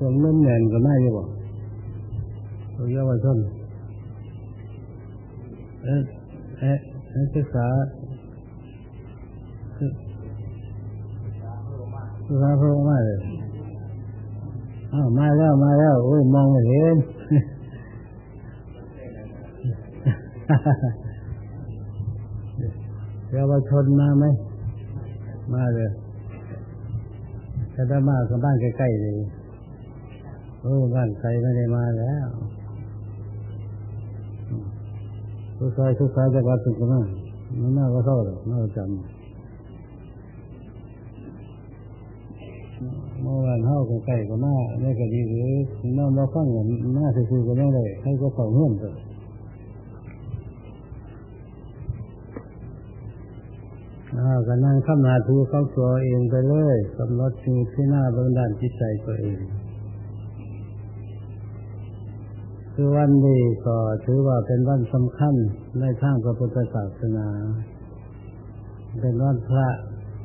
นับจะได้กันนั่งเลยถ้าอยากนั่งสมาธิก็ได้ถ้าอยากนั่งขับขาก็ได้มันเทศนี่ก็บอกสู้กันทั้งอยู่ที่หรอกแล้วเอิดร่างอยู่หรอกเอ้พวกอ่าวกเล่นแหนก็น่าอยู่บ่พวเยาวชนเอ๊ะเอ๊ะศึกษาศึกษาพวกมาเลยอ้าวมาแล้วมาแล้วโอ้ยมองไม่เห็นเยาวชนมาไหมมาเลยถ้าได้มาก็บ้านใกล้ๆเลย โอ้บ้านไกลไม่ได้มาแล้วทุกซอยทุกซอยจะวัดถึงกันมามันน่าก็เท่าหรอกน่าจำเมื่อวานเท่าใกล้ๆก็มาไม่ก็ดีหรือน้องมาฟังกันมาซื่อๆก็ไม่ได้ให้ก็เข้าเฮือนเถอะก็นั่งข้ามนาทูเข้าตัวเองไปเลยกำหนดสิ่งที่หน้าบื้องดานจิตใจตัวเอง คือวันนี้ก็ถือว่าเป็นวันสำคัญในทางพระพุทธศาสนา เป็นวันพระ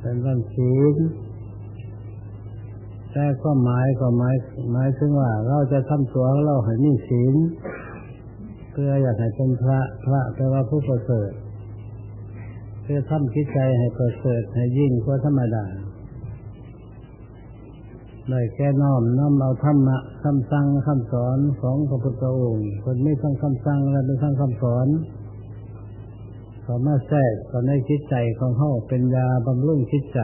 เป็นวันศีลแต่ก็หมายก็หมายหมายถึงว่า เราจะทำตัวเราให้มีศีลเพื่ออยากให้เป็นพระพระแปลว่าผู้ประเสริฐเพื่อทำจิตใจให้ประเสริฐให้ยิ่งกว่าธรรมดา เลยแก่น้อมน้อมเอาธรรมะคำสั่งคำสอนของพระพุทธองค์คนไม่ทั้งคำสั่งและไม่ทั้งคำสอนสามารถแทรกก็ในจิตใจของเขาเป็นยาบำรุงจิตใจ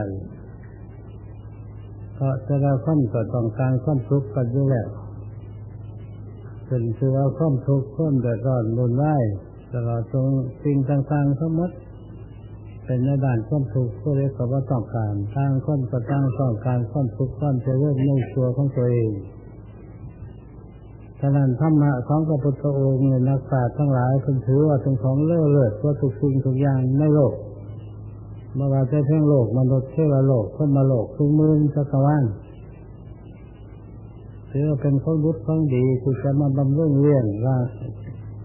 เพราะจะเราค่อนก็ต้องการความทุกข์กันอยู่แล้วเป็นคือว่าความทุกข์ความเดือดร้อนรุนแรงตลอดตรงสิ่งต่างๆทั้งหมด เป็นในด้านความทุกข์ก็เรียกว่าต้องการตั้งคนก็ตั้งต้องการความทุกข์ความเจริญในตัวของตัวเองฉะนั้นธรรมะของพระพุทธองค์ในนักปราชญ์ทั้งหลายเป็นถือว่าเป็นของเลื่อเลิศว่าทุกสิ่งทุกอย่างในโลกเมื่อว่าจะเพ่งโลกมนุษย์เทวโลกขึ้นมาโลกทุกมื่นจักรวาลถือว่าเป็นของบุญของดีที่จะมาบำรุงเลี้ยงร่าง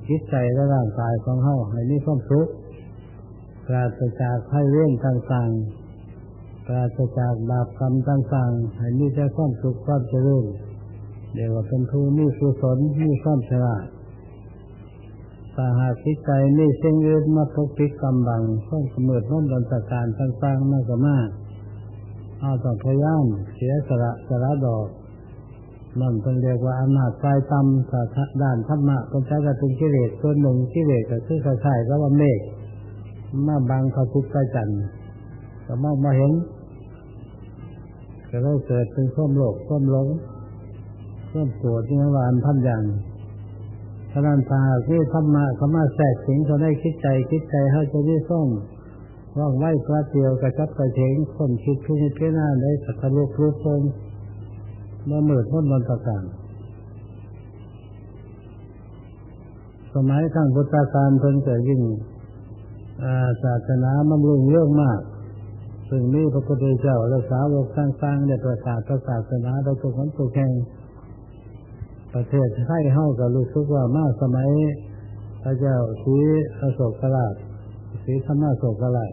จิตใจและร่างกายของเฮาให้มีความสุข ปราศจากภัยเรื่องต่างๆปราศจากบาปกรรมต่างๆให้มีแต่ความสุขความเจริญเดี๋ยวว่าเป็นผู้มีสุศลมีความฉลาดถ้าหากจิตใจมีเส้นยืดมาปกปิดกำบังต้องกำเนิดน้อมดันตการต่างๆมากกว่ามากเอาต้องพยายามเสียสละสละดอกนั่นเป็นเรียกว่าอำนาจกายต่ำถ้าด้านธรรมะเป็นใช้กระตุ้นกิเลสส่วนหนึ่งกิเลสก็คือใช่ๆก็ว่าเมฆ มาบางพระพุทธจันทร์ก็มองมาเห็นก็เลยเกิดเป็นข้อมโลกข้อมหลงข้อมโกรธนี่วานท่านอย่างฉะนั้นถ้าที่ธรรมะเขามาแทรกสิงเขาได้คิดใจคิดใจเขาจะได้ส่งว่างไว้พระเดียวกระชับกระเฉงคนคิดพิจารณาได้สักรูปรูปทรงเมื่อมืดพ้นวันต่างสมัยข้างพุทธกาลเพิ่นเกิดยิ่ง ศาสนามันรุ่งเรื่องมาก ซึ่งมีพระพุทธเจ้าและสาวกสร้างๆได้ประกาศศาสนาโดยทุกคนทุกแห่งประเทศไทยเฮาก็รู้สึกว่ามาสมัย พระเจ้าสีอโศกราชสีธรรมโศกราช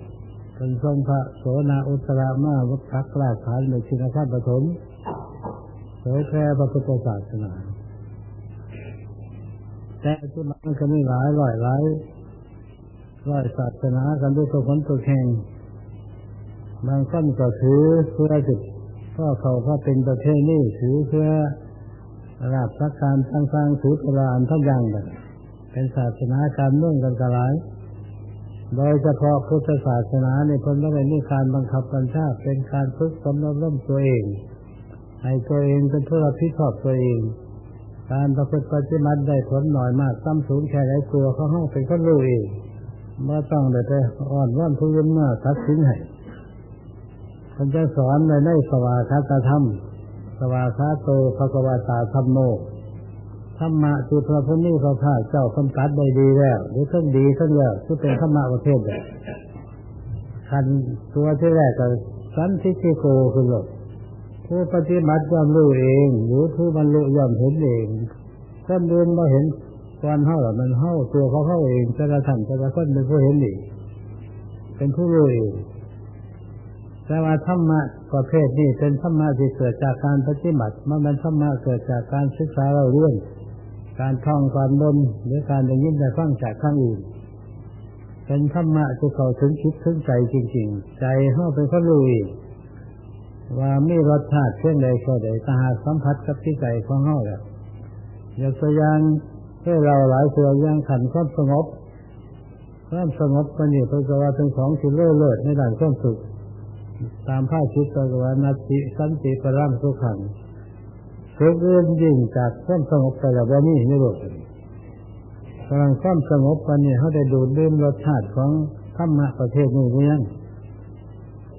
เป็นทรงพระโสนาอุตรามาวัพักราชฐานในชินครปฐมเผยแพร่พระพุทธศาสนาแต่ที่มันก็มีหลายหลายหลาย ร้อยศาสนากันด้วยตัวผลตัวแข่งบางคนก็ถือเพื่อจุดก็เขาก็เป็นประเทศนี้ถือเพื่อราบสักการต่างๆถือประหลานทั้งอย่างแบบเป็นศาสนาการเมืองกันกระไรโดยเฉพาะพุทธศาสนาในพ้นไม่ได้มีการบังคับบัญชาเป็นการฝึกสำนร่มตัวเองให้ตัวเองเป็นผู้รับผิดชอบตัวเอง การประพฤติปฏิบัติได้ผลหน่อยมากซ้ำสูงแค่ไหนตัวเขาห้องเป็นคนรู้เอง เมื่อต้องได้ไปอ่อนว่านทุนมาทัดสินให้คนจะสอนในในสวาคาตธรรม สวาคาโตภควาตาธรรมโมธรรมะที่พระพุทธนี้พระพาเจ้าคำตัดได้ดีแล้วหรือทั้งดีทั้งแล้วที่เป็นธรรมะประเภทแบบคันตัวที่แรกก็สันทิฏฐิโกคือหลบผู้ปฏิบัติย่อมรู้เอง หรือผู้บรรลุย่อมเห็นเองคนเดินมาเห็น ก่อนเท่าหรอมันเท่าตัวเขาเข้าเองจะกระทั่งจะกระคนเป็นผู้เห็นเองเป็นผู้รู้เองแต่ว่าธรรมะประเภทนี้เป็นธรรมะที่เกิดจากการปฏิบัติมันเป็นธรรมะเกิดจากการศึกษาเราเรื่องการท่องการบนหรือการได้ยินได้ฟังจากข้างอื่น เป็นธรรมะที่เขาถึงคิดถึงใจจริง ๆ ใจเขาเป็นคนรู้เองว่ามีรสชาติเช่นใดก็ได้ถ้าหากสัมผัสกับที่ใจของเขาแล้วอย่าสยาง ให้เราหลายตัวย่างขันความสงบความสงบก็นี่เป็นว่าเป็นของที่เลิศเลิศในด้านความสุขตามผ้าชิตตะวันนาติสันติปรังสุขังสุขเอื่นยิ่งจากความสงบแต่ละวันนี้ในโลกกำลังความสงบกันนี่เขาได้ดูดดื่มรสชาติของธรรมะประเทศนี้เรียง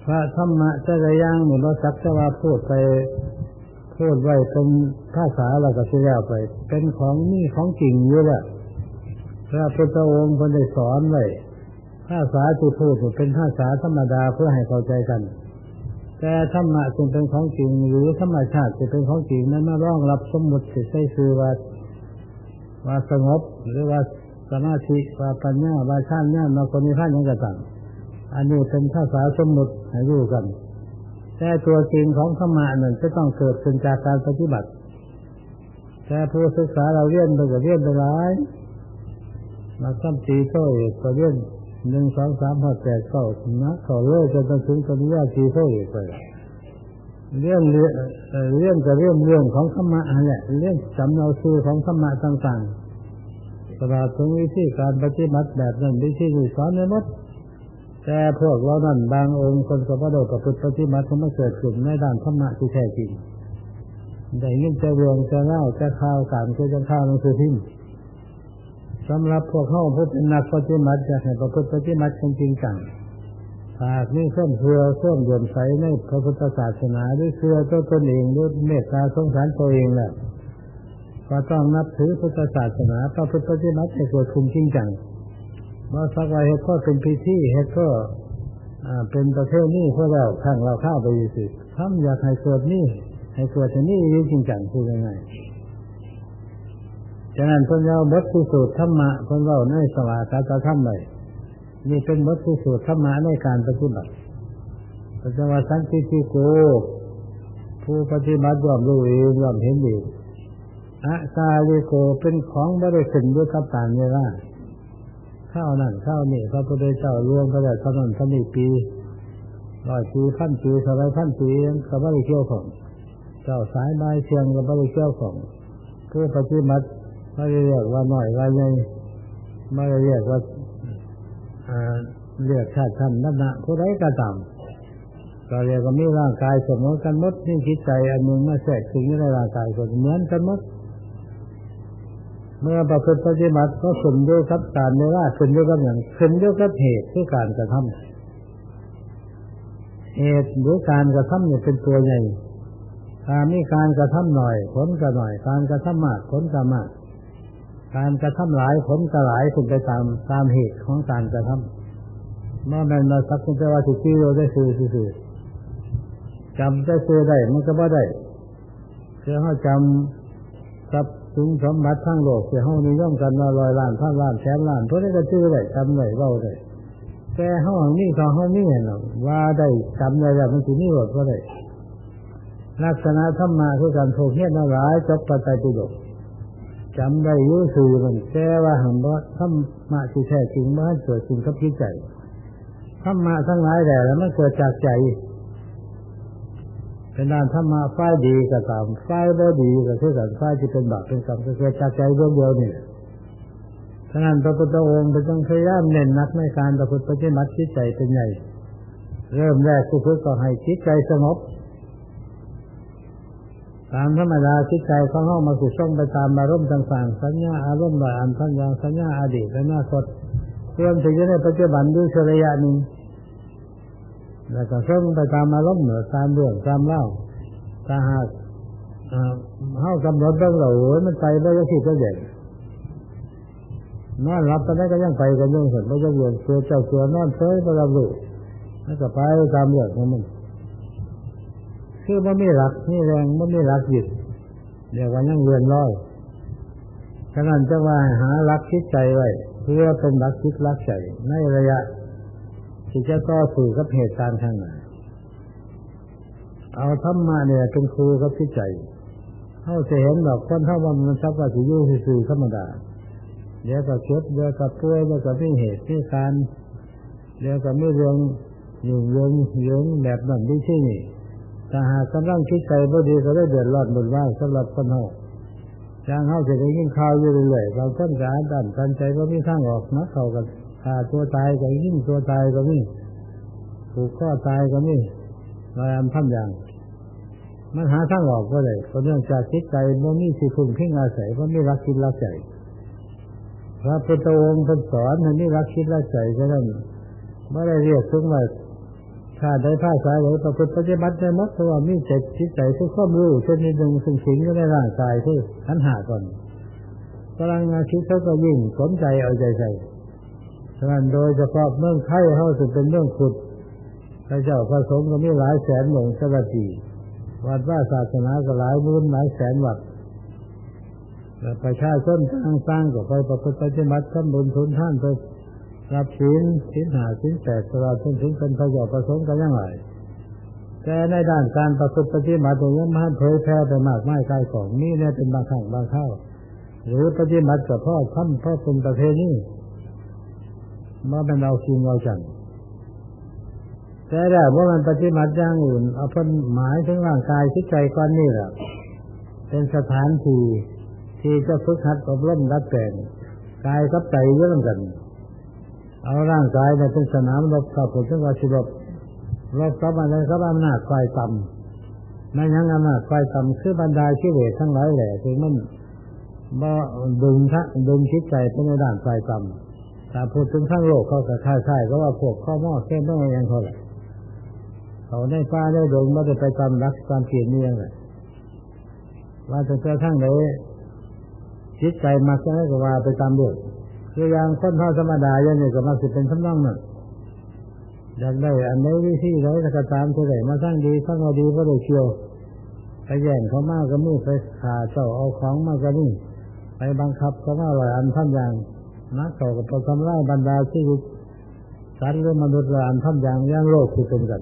พระธรรมะจะระย่างหมือนเราสักจะว่าพูดไป พูดไว้เป็นภาษาเราก็จะแล้วไป เป็นของนี่ของจริงเยอะแหละพระพุทธองค์คนได้สอนไว้ภาษาที่พูดเป็นภาษาธรรมดาเพื่อให้เข้าใจกัน แต่ธรรมะจึงเป็นของจริง หรือธรรมชาติจะเป็นของจริงนั้นมาร้องรับสมมติใช้คือว่าว่าสงบหรือว่าสมาธิว่าปัญญาว่าชาติเนี่ยมาคนมีท่านยังกระตังอันนี้เป็นภาษาสมมติให้รู้กัน แต่ตัวจริงของธรรมะนั่นจะต้องเกิดขึ้นจากการปฏิบัติ แต่ผู้ศึกษาเราเรียนไปก็เรียนไปหลายมาซ้ำตีโต้อีกก็เรียนหนึ่งสองสามห้าแปดเก้านะเขาเลื่อยจนถึงปริญญาตีโต้อีกไปเรื่องเรื่องเรื่องกับเรื่องเรื่องของธรรมะอะไรเรื่องจำเอาซื่อของธรรมะต่างๆตลอดถึงวิธีการปฏิบัติแบบนั้นวิธีสอนในมด แต่พวกเรานั่นบางองค์คนก็บ่ได้กับพุทธปฏิบัติเขาไมาเกิดขึ้นในด้านธรรมะที่แท้จริงได้ยินจะเรื่องจะเล่าจะข่าวการก็จะข่าวหนังสือพิมพ์สำหรับพวกเขาผู้เป็นนักปฏิบัติจะให้ประพฤติปฏิบัติจริงจังหากนี่เพิ่มเพื่อเพิ่มเดิมใสในพระพุทธศาสนาด้วยเชื่อตัวตนเองด้วยเมตตาสงสารตัวเองแหละก็ต้องนับถือพุทธศาสนาพระพุทธปฏิบัติให้เกิดคุณจริงจัง มาสักวันเหตุก็เป็นพิธีเหตุก็เป็นประเทศนี้เพื่อเราข้างเราข้าวไปสิทำอยากให้เกิดนี่ให้เกิดที่นี่จริงจังคือยังไงฉะนั้นพนเราบทพิสูจน์ธรรมะพนเราในสวากาตธรรมเลยนี่เป็นบทพิสูจน์ธรรมะในการปฏิบัติพระวาสันติทิโกผู้ปฏิบัติยอมรู้เองยอมเห็นเองอะซาลิโกเป็นของบริสุทธิ์ด้วยกับตานเวลา ข้าวนั่นข้าวนี่พระพุทธเจ้ารวมก็ได้เท่านั้นเท่านี้ปีร้อยปีพันปีสบายพันปีก็ไม่ได้เกี่ยวของเจ้าสายใบเชียงก็ไม่ได้เกี่ยวของผู้ปฏิบัติไม่ได้เรียกว่าหน้อยว่าใหญ่ไม่ได้เรียกว่าเรียกชาติชั้นนั่นนะผู้ใดก็ตามก็เรียกว่ามีร่างกายสมมติกันมดนี่จิตใจอันหนึ่งมาแทรกถึงในร่างกายก็เหมือนกันมด เมื่อประพฤติปฏิบัติก็สมด้วยกับการในว่าสมด้วยกับอย่างสมด้วยกับเหตุที่การกระทำเหตุหรือการกระทำเนี่ยเป็นตัวใหญ่ถ้ามีการกระทำหน่อยผลก็หน่อย การกระทำมากผลก็มาก การกระทำหลายผลก็หลายถึงไปตามตามเหตุของการกระทำเมื่อมันมาสักคุณจะว่าที่ที่เราได้ซื้อซื้อจำได้ซื้อได้มันก็บ่ได้เพื่อให้จำทรั พย์สินสมบัติทั้งโลกเสียห้องนิยมกันมาลอยล้านพันล้านแสนล้านพวกนี้ก็ชื่อได้จำได้เบาได้แต่ห้องนี้ของห้องนี้เห็นหรอว่าได้จำได้แล้วมันสินี่หมดก็ได้ลักษณะธรรมะคือการโทเฮียนหลายจบปัจจัยปิฎกจำได้ยุ่สื่อมันแต่ว่าหันว่าธรรมะที่แท้จริงมันเกิดจริงกับที่ใจธรรมะทั้งหลายแต่แล้วมันเกิดจากใจ เป็นด้านธรรมะฝ่ายดีก็ตามฝ่ายบ่ดีก็คือกันฝ่ายที่เป็นบาปเป็นกรรมก็คือจากใจเดียวเดียวนี่ฉะนั้นพระพุทธองค์เป็นต้องพยายามเน้นนักในการประพฤติปฏิบัติจิตใจเป็นใหญ่ เริ่มแรกคือเพื่อก็ให้จิตใจสงบตามธรรมดาจิตใจของห้องมาสุดช่องไปตามอารมณ์ต่างๆสัญญาอารมณ์แบบอันทัญญาสัญญาอดีตและหน้าสดรวมถึงในปัจจุบันด้วยเฉลียหนึ่ง แล้วก็ส่งไปตามอารมณ์เหนือตามเรื่องตามเล่าถ้าหากเฮากำหนดต้องเรามันไปได้ยังที่ก็เด่นนอนรับตอนนั้ก็ยังไปกันยังเห็นไม่ยังเวียนตัวเจ้าตัวนอนเฉยก็รับรู้แล้วก็ไปตามเรื่องของมันคือมันไม่รักนี่แรงมันไม่รักหยุดเดี๋ยววันยังเวียนร้อยฉะนั้นจะว่าหารักคิดใจไว้เพื่อเป็นรักคิดรักใจในระยะ ที่จะต่อสู้กับเหตุการณ์ทางไหนเอาธรรมะเนี่ยเป็นครูกับคิดใจเข้าจะเห็นดอกคนเท่าวันมันชักว่าสิยุ่สื่อธรรมดาเดี๋ยวก็เก็บเดี๋ยวก็ป่วยเดี๋ยวก็มีเหตุที่การเดี๋ยวก็มีเรื่องยุ่งยงยุ่งแบบนั้นที่ที่นี่ถ้าหากกำลังคิดใจพอดีก็ได้เดือดร้อนบนว่าสำหรับคนเฮาจางเฮาจะได้ยินข่าวอยู่เรื่อยๆบางคนก็อ่านดันกันใจก็มีทางออกนะเขาก็ ฆ่าตัวตายก็ยิ่งตัวตายก็มีถูกข้อตายก็มีลายอันทำอย่าง มันหาทางออกก็เลยเพราะเนื่องจากคิดใจมันมีสิคุณพิงอาศัยเพราะมีรักคิดรักใจพระพุทธองค์ท่านสอนมันนี่รักคิดรักใจฉะนั้นไม่ได้เรียกถึงว่าถ้าได้ภาษาหรือประพฤติปฏิบัติได้มัดเพราะว่ามีใจจิตใจทุกข้อมูลเช่นนี้หนึ่งสิ่งสิ่งก็ในร่างกายที่ขันหาก่อนพลังงานคิดเขาก็ยิ่งสนใจเอาใจใส่ ฉะนั้นโดยเฉพาะเมืองไทยเขาจะเป็นเรื่องขุดพระเจ้าพระสงฆ์ก็มีหลายแสนหลงสวัสดีวัดว่าศาสนาก็หลายมื่นหลายแสนวัดประชาชนทางสร้างก็ไปประพฤติปฏิบัติทำบุญทุนท่านไปรับศีลศีลหาศีลแปดตลอดจนถึงเป็นประโยชน์ประสงค์กันยังไงแต่ในด้านการประพฤติปฏิบัติตรงนี้มันเผยแพร่ไปมากไม่กล้ของนี่เนี่ยเป็นบางครั้งบางเข้าหรือปฏิบัติกับพ่อท่านพ่อเป็นประเพณี มาเป็นเราคิงเราจังแต่ได้ว่ามันปฏิบัติอย่างอื่นเอาพ้นหมายถึงร่างกายทิศใจก้อนนี่แหละเป็นสถานที่ที่จะฝึกหัดอบรมรัดแต่งกายกับใจเรื่องกัน เอาร่างกายเป็นสนามรบขับผลถึงว่าสิบรบกับอะไรกับอำนาจไฟต่ำไม่ยังอำนาจไฟต่ำคือบรรดาชีวิตทั้งหลายแหละที่มันบ่ดึงทะดึงคิดใจไปในด้านไฟต่ำ แต่พูดถึงทั้งโลกเขาก็ค่ายๆก็ว่าพวกข้อมอเส้นต้องยังเขาแหละเขาได้ฟ้าได้ดงไม่ได้ไปตามรักตามเกียรติเนี่ยเลยว่าจะเจอทั้งไหนจิตใจมักจะให้ก็ว่าไปตามเรื่องคืออย่างคนเท่าธรรมดาอย่างนี้ก็มาสิเป็นสำนองนั่นอยากได้อันไหนวิธีไหนก็ตามเท่าไหร่มาสร้างดีสร้างมาดีก็ได้เชียวไปแย่งเขามากก็มีไปขาเจ้าเอาของมากก็มีไปบังคับเขามาลอยอันท่านอย่าง นักเขาก็ไปทำร้ายบรรดาชีวิตสัตว์หรือมนุษย์ลอยอันท่านอย่างย่างโลกคือเป็นกัน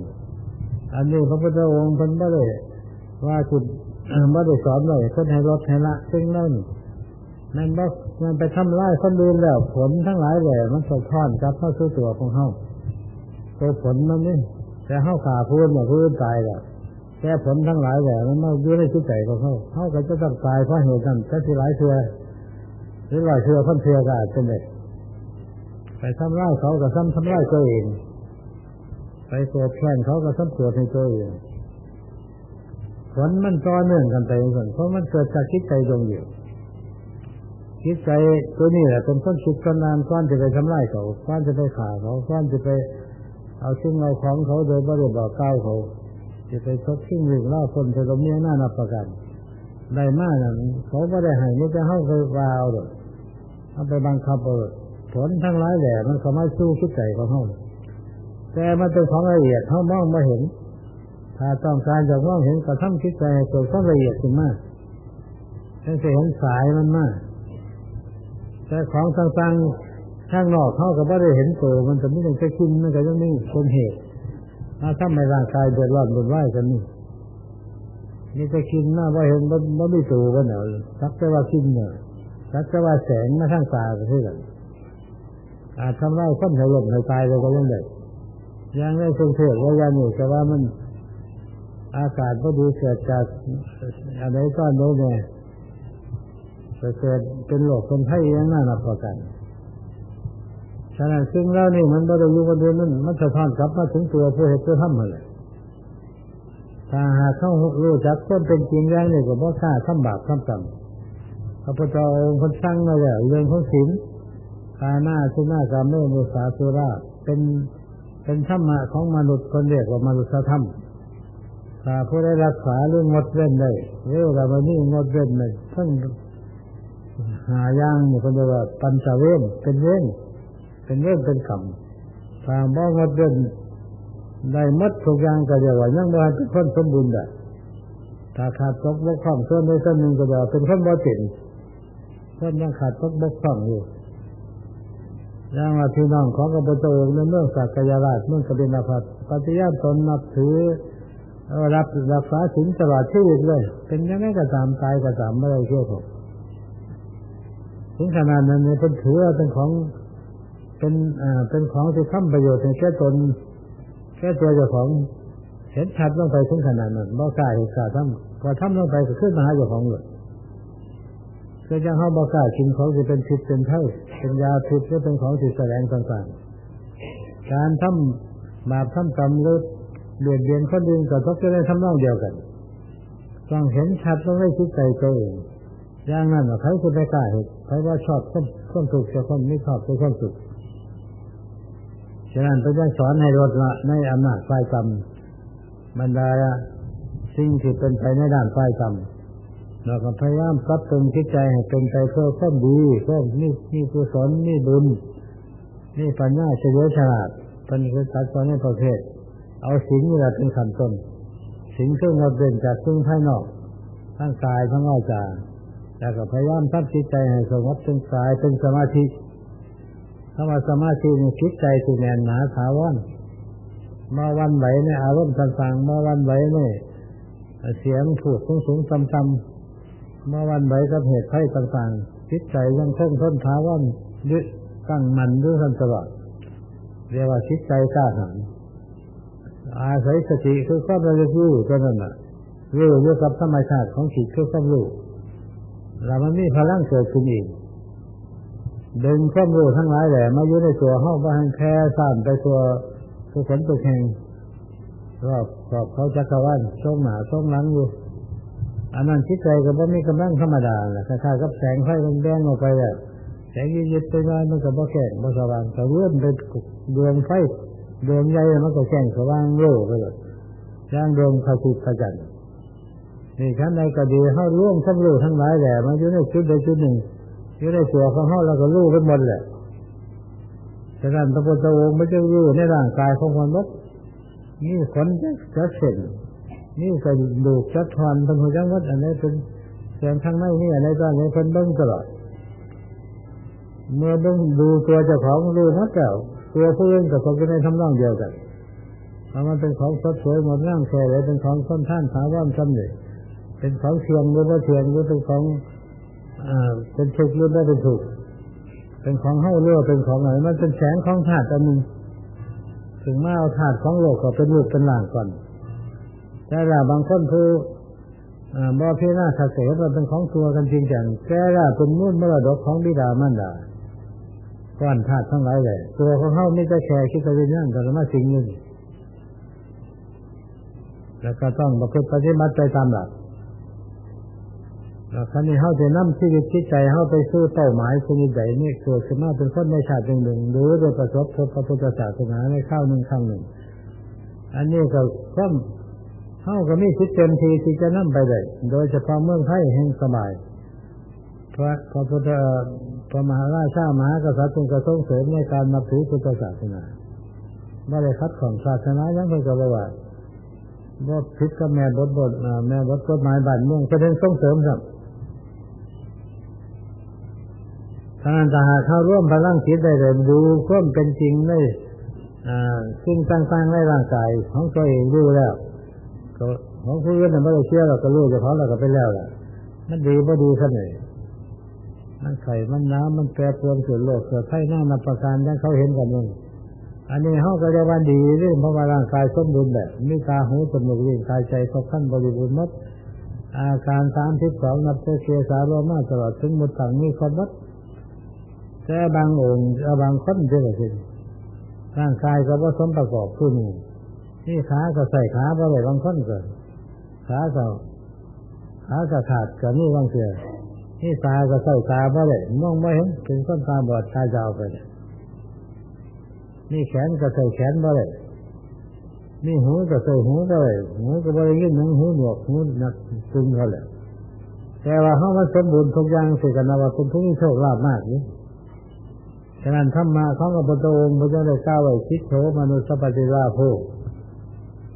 อันนี้พระพุทธองค์เพิ่นไม่ได้ว่าจุดไม่ได้สอนเลยคนให้ลดให้ละซึ่งนั่นนั่นบอกมันไปทำร้ายคนดูแล้ว ผลทั้งหลายแหล่มันสะท้อนกับเข้าสู่ตัวของเขาตัวผลมันนี่แต่เข้าขาพูดเนี่ยพูดตายแล้วแต่ผลทั้งหลายแหล่มันไม่ยืดในจิตใจของเขาเขาก็จะต้องตายเพราะเหตุนั้นแต่ที่หลายเชื่อ หรือหลายเชื่อคนเชื่อก็อาจจะได้ไปทำร้ายเขาก็ซ้ำทำร้ายตัวเอง ไปโกรธแค้นเขาก็สัมปวดในตัวเองผลมันต่อเนื่องกันไปเหมือนเพราะมันเกิดจากคิดใจดวงเดียวคิดใจตัวนี้แหละเป็นต้นคิดกันนานก้อนจะไปทำลายเขาก้อนจะไปข่าเขาก้อนจะไป เอาชิ้นเอาของเขาโดยบริบอกเก้าเขาจะไปทบชิ้นหนึ่งเล่าคนจะล้มเนี้ยหน้านับประกัน ได้มากนั้นเขาไม่ได้ให้ไม่จะเข้าไปวาวหรอกเอาไปบังคับเอาผลทั้งหลายแหล่มันสามารถสู้คิดใจของเขาแต่มันเป็นของละเอียดเขามองม่เห็น ถ้าต้องการจะมองเห็นก็ทำคิดใจเกิดความละเอียดขึ้นมากถ้าจะเห็นสายมันมาก แต่ของต่างๆข้างนอกเขาก็ไม่ได้เห็นตัวมันแต่ไม่ได้แค่กินมันก็ยังมีคนเหตุถ้าทำให้ร่างกายเดือดร้อนบนไหวกันนี่ นี่จะกิดหนมาว่าเห็นมันมันไม่ตัวกันเหรอสักแต่ว่ากินเนี่ยสักแต่ว่าแสงมาข้างตาก็เท่ากันอาจทำได้คนให้ลมให้ตายเลยก็ยังได้ยังได้คงเถื่อนว่ายังอยู่แต่ว่ามันอากาศก็ดีเกิดจากอะไรก้อนโน้นเนี่ยจะเกิดเป็นโรคคนไข้ยังน่านับประกันฉะนั้นซึ่งแล้วนี่มันไม่ได้อยู่กันเดียวนั่นมันจะท่านกลับมาถึงตัวผู้เหตุผู้ทำมาเลย ถ้าหากเข้ารู้จักต้นเป็นจริงแล้วนี่ก็บ่ฆ่าทำบาปทำกรรมพระพุทธองค์คนสร้างมาแล้วเรื่องของศีลกาหน้าชุนหน้ากามเมมุสาสุราเป็นเป็นธรรมะของมนุษย์คนเรียกว่ามนุษยธรรมถ้าผู้ได้รักษาหรืองดเว้นได้เวลาวันนี้งดเว้นได้ทั้งหาย่างนี่คนเรียกว่าปัญจเว้นเป็นเว้นเป็นเว้นเป็นกรรมถ้าบ่งดเว้น ได้มัดทุกอย่างก็เรียกว่ายังบ่เป็นคนสมบูรณ์ได้ถ้าขาดตกบกพร่องส่วนใดส่วนหนึ่งก็จะเป็นคนบ่ติดคนยังขาดตกบกพร่องอยู่ย่างว่าพี่น้องของกบฏองในเมืองสักยาราชเมืองกบินพัทปฏิญาณตนนับถือรับรักษาศีลตลอดชีวิตเลย เป็นยังไงก็ตามตายก็ตามไม่ได้เชื่อผมถึงขนาดนั้นเนี่ยเป็นถือเป็นของเป็นอ่าเป็นของที่ทำประโยชน์ในแค่ตน แค่ตัวเจ้าของ เห็นชัดลงไปถึงขนาดนั้นบ่กล้าเห็นกล้าทำพอทำลงไปก็ขึ้นมาหาเจ้าของเลยคือยังเข้าบ่กล้ากินของที่เป็นพิษเป็นไถ่เป็นยาพิษหรือเป็นของที่แสดงต่างๆ การทำบาปทำกรรมหรือเบียดเบียนคนอื่นกับทบจะได้ทำนองเดียวกันต้องเห็นชัดต้องได้คิดใจตัวเองอย่างนั้นใครคุณไม่กล้าเห็นใครว่าชอบคนคนถูกจะคนไม่ชอบจะคนถูก ฉะนั้นพระเจ้าสอนให้ลดละในอำนาจฝ่ายกรรมบรรดาสิ่งที่เป็นไปในด้านฝ่ายกรรมเราก็พยายามปรับปรุงจิตใจให้เป็นไปเพื่อความดีเพื่อนี่นี่กุศลนี่บุญนี่ปัญญาเฉลียวฉลาดเป็นคือตัดสอนในประเภทเอาสิ่งนี้แหละเป็นขั้นต้นสิ่งที่งดเด่นจากซึ่งภายนอกทั้งกายทั้งวาจาแล้วก็พยายามทำจิตใจให้สงบเป็นกายเป็นสมาธิ ถ้ามาสมาธิในจิตใจที่แน่นหนาถาวรมาวันไหวในอารมณ์ต่างๆมาวันไหวในเสียงถูกสูงสูงต่ำต่ำมาวันไหวกับเหตุไข้ต่างๆจิตใจยังคงทนถาวรยึดตั้งมันด้วยกันตลอดเรียกว่าจิตใจกล้าหาญอาศัยสติคือความระลึกรู้ตัวนั้นน่ะรู้อยู่กับธรรมชาติของจิตคือความรู้แล้วมันมีพลังเกิดขึ้นเอีก ดึงความรู้ทั้งหลายแหละมาอยู่ในตัวห้องบ้านแค่สั่นไปตัวทุกคนตัวแขงรอบรอบเขาจักรวาลช่วงหนาช่วงหลังอยู่อันนั้นคิดใจก็บ่มีกำลังธรรมดาแหละคล้ายๆกับแสงไฟมันแดงออกไปแบบแสงยืดไปมามันก็บ่แข็งบ่สว่างก็เลื่อนไปดวงไฟดวงใหญ่มันก็แข็งสว่างโล่ไปเลยย่างดวงพระสุพระจันทร์นี่ขั้นใดก็ดีเข้าร่วมทั้งรู้ทั้งหลายแหละมันอยู่ในจุดใดจุดหนึ่ง อยู่ในตัวของเขาแล้วก็รู้ไปหมดแหละฉะนั้นพระพุทธองค์ไม่ได้รู้ในร่างกายของมนุษย์นี่ขนจะเส้นนี่กระดูกจะทอนเป็นหัวจังวัดอันนี้เป็นแสงข้างในนี่อะไรก็ในคนเบิ้งตลอด เมื่อเบิ้งดูตัวเจ้าของรู้นักเก่าตัวผู้อื่นกับคนในทำนองเดียวกันเพรามันเป็นของสดสวยหมดร่างแค่เลยเป็นของส้นท่านถาวรสำเร็จเป็นของเทียมหรือว่าเทียมหรือเป็นของ เป็นทุกข์หรือไม่เป็นทุกข์เป็นของเฮ้าเรือเป็นของอะไรมันเป็นแสงของธาตุอันหนึ่งถึงมาเอาธาตุของโลกก็เป็นรูปเป็นร่างก่อนแต่ละบางคนผู้บ่พิจารณาสักเสมันเป็นของตัวกันจริงจังแก่ละเป็นมุ่นมรดกของบิดามันดาก้อนธาตุทั้งหลายเลยตัวของเขาไม่จะแค่คิดไปเรื่องแต่ละมาสิ่งหนึ่งแล้วก็ต้องประพฤติปฏิบัติไปตามหลัก ครั้นี้เขาจะนำชีวิตจิตใจเขาไปสู่เป้าหมายชนิดใดนี่เกิดขึ้นมาเป็นคนในชาติหนึ่งหนึ่งหรือโดยประสบพบพระพุทธศาสนาในข้าวหนึ่งครั้งหนึ่ง อันนี้ก็ค่อมเขาก็มีสิทธิ์เต็มทีที่จะนำไปได้โดยเฉพาะเมืองไทยแห่งสมัยพระพระพุทธพระมหาราชามหากษัตริย์จึงกระทรงเสริมในการนับถือพุทธศาสนาไม่ได้คัดของศาสนายังเป็นกับว่าบ่ผิดกับแม่บทบทแม่บทกฎหมายบ้านเมืองประเด็นส่งเสริมครับ ทางทหารเข้าร่วมพลังจิตได้เลยดูข้อมเป็นจริงได้สิ่งต่างๆในร่างกายของตัวเองรู้แล้วของผู้อื่นไม่ได้เชื่อเราก็รู้จะเขาเราก็ไปแล้วล่ะ มันดีบ่ดีขนาดไหนมันไข่มันน้ำมันแปรปรวนส่วนโลกเกิดไข้หน้านับประการได้เขาเห็นกันเองอันนี้เขาก็จะว่าดีเรื่องเพราะว่าร่างกายสมบูรณ์แบบมีตาหูจมูกลิ้นกายใจครบขั้นบริบูรณ์หมดอาการสามทิศสองนับเชื่อสารโลมาตลอดถึงหมดต่างมีครบหมด แต่บางองค์บางคนเท่าไหร่ร่างกายก็ว่าสมประกอบผู้นี้นี่ขาก็ใส่ขาเพราะอะไรบางคนก็ขาก็ขาก็ขาดก็นี่บางเสียนี่ตาก็ใส่ตาเพราะอะไรมองไม่เห็นเป็นคนตาบอดตายาวไปนี่แขนก็ใส่แขนเพราะอะไรนี่หูก็ใส่หูก็ได้หูก็บริยินหนังหูหนวกหูนักซึงเขาแหละแต่ว่าเขามันสมบูรณ์ทุกอย่างสิกันนะว่าเป็นผู้มีโชคลาภมากนี่ ฉะนั้นธรรมะของพระพุทธองค์พระเจ้าได้กล่าวไว้คิดโถมนุสัพพิราโภ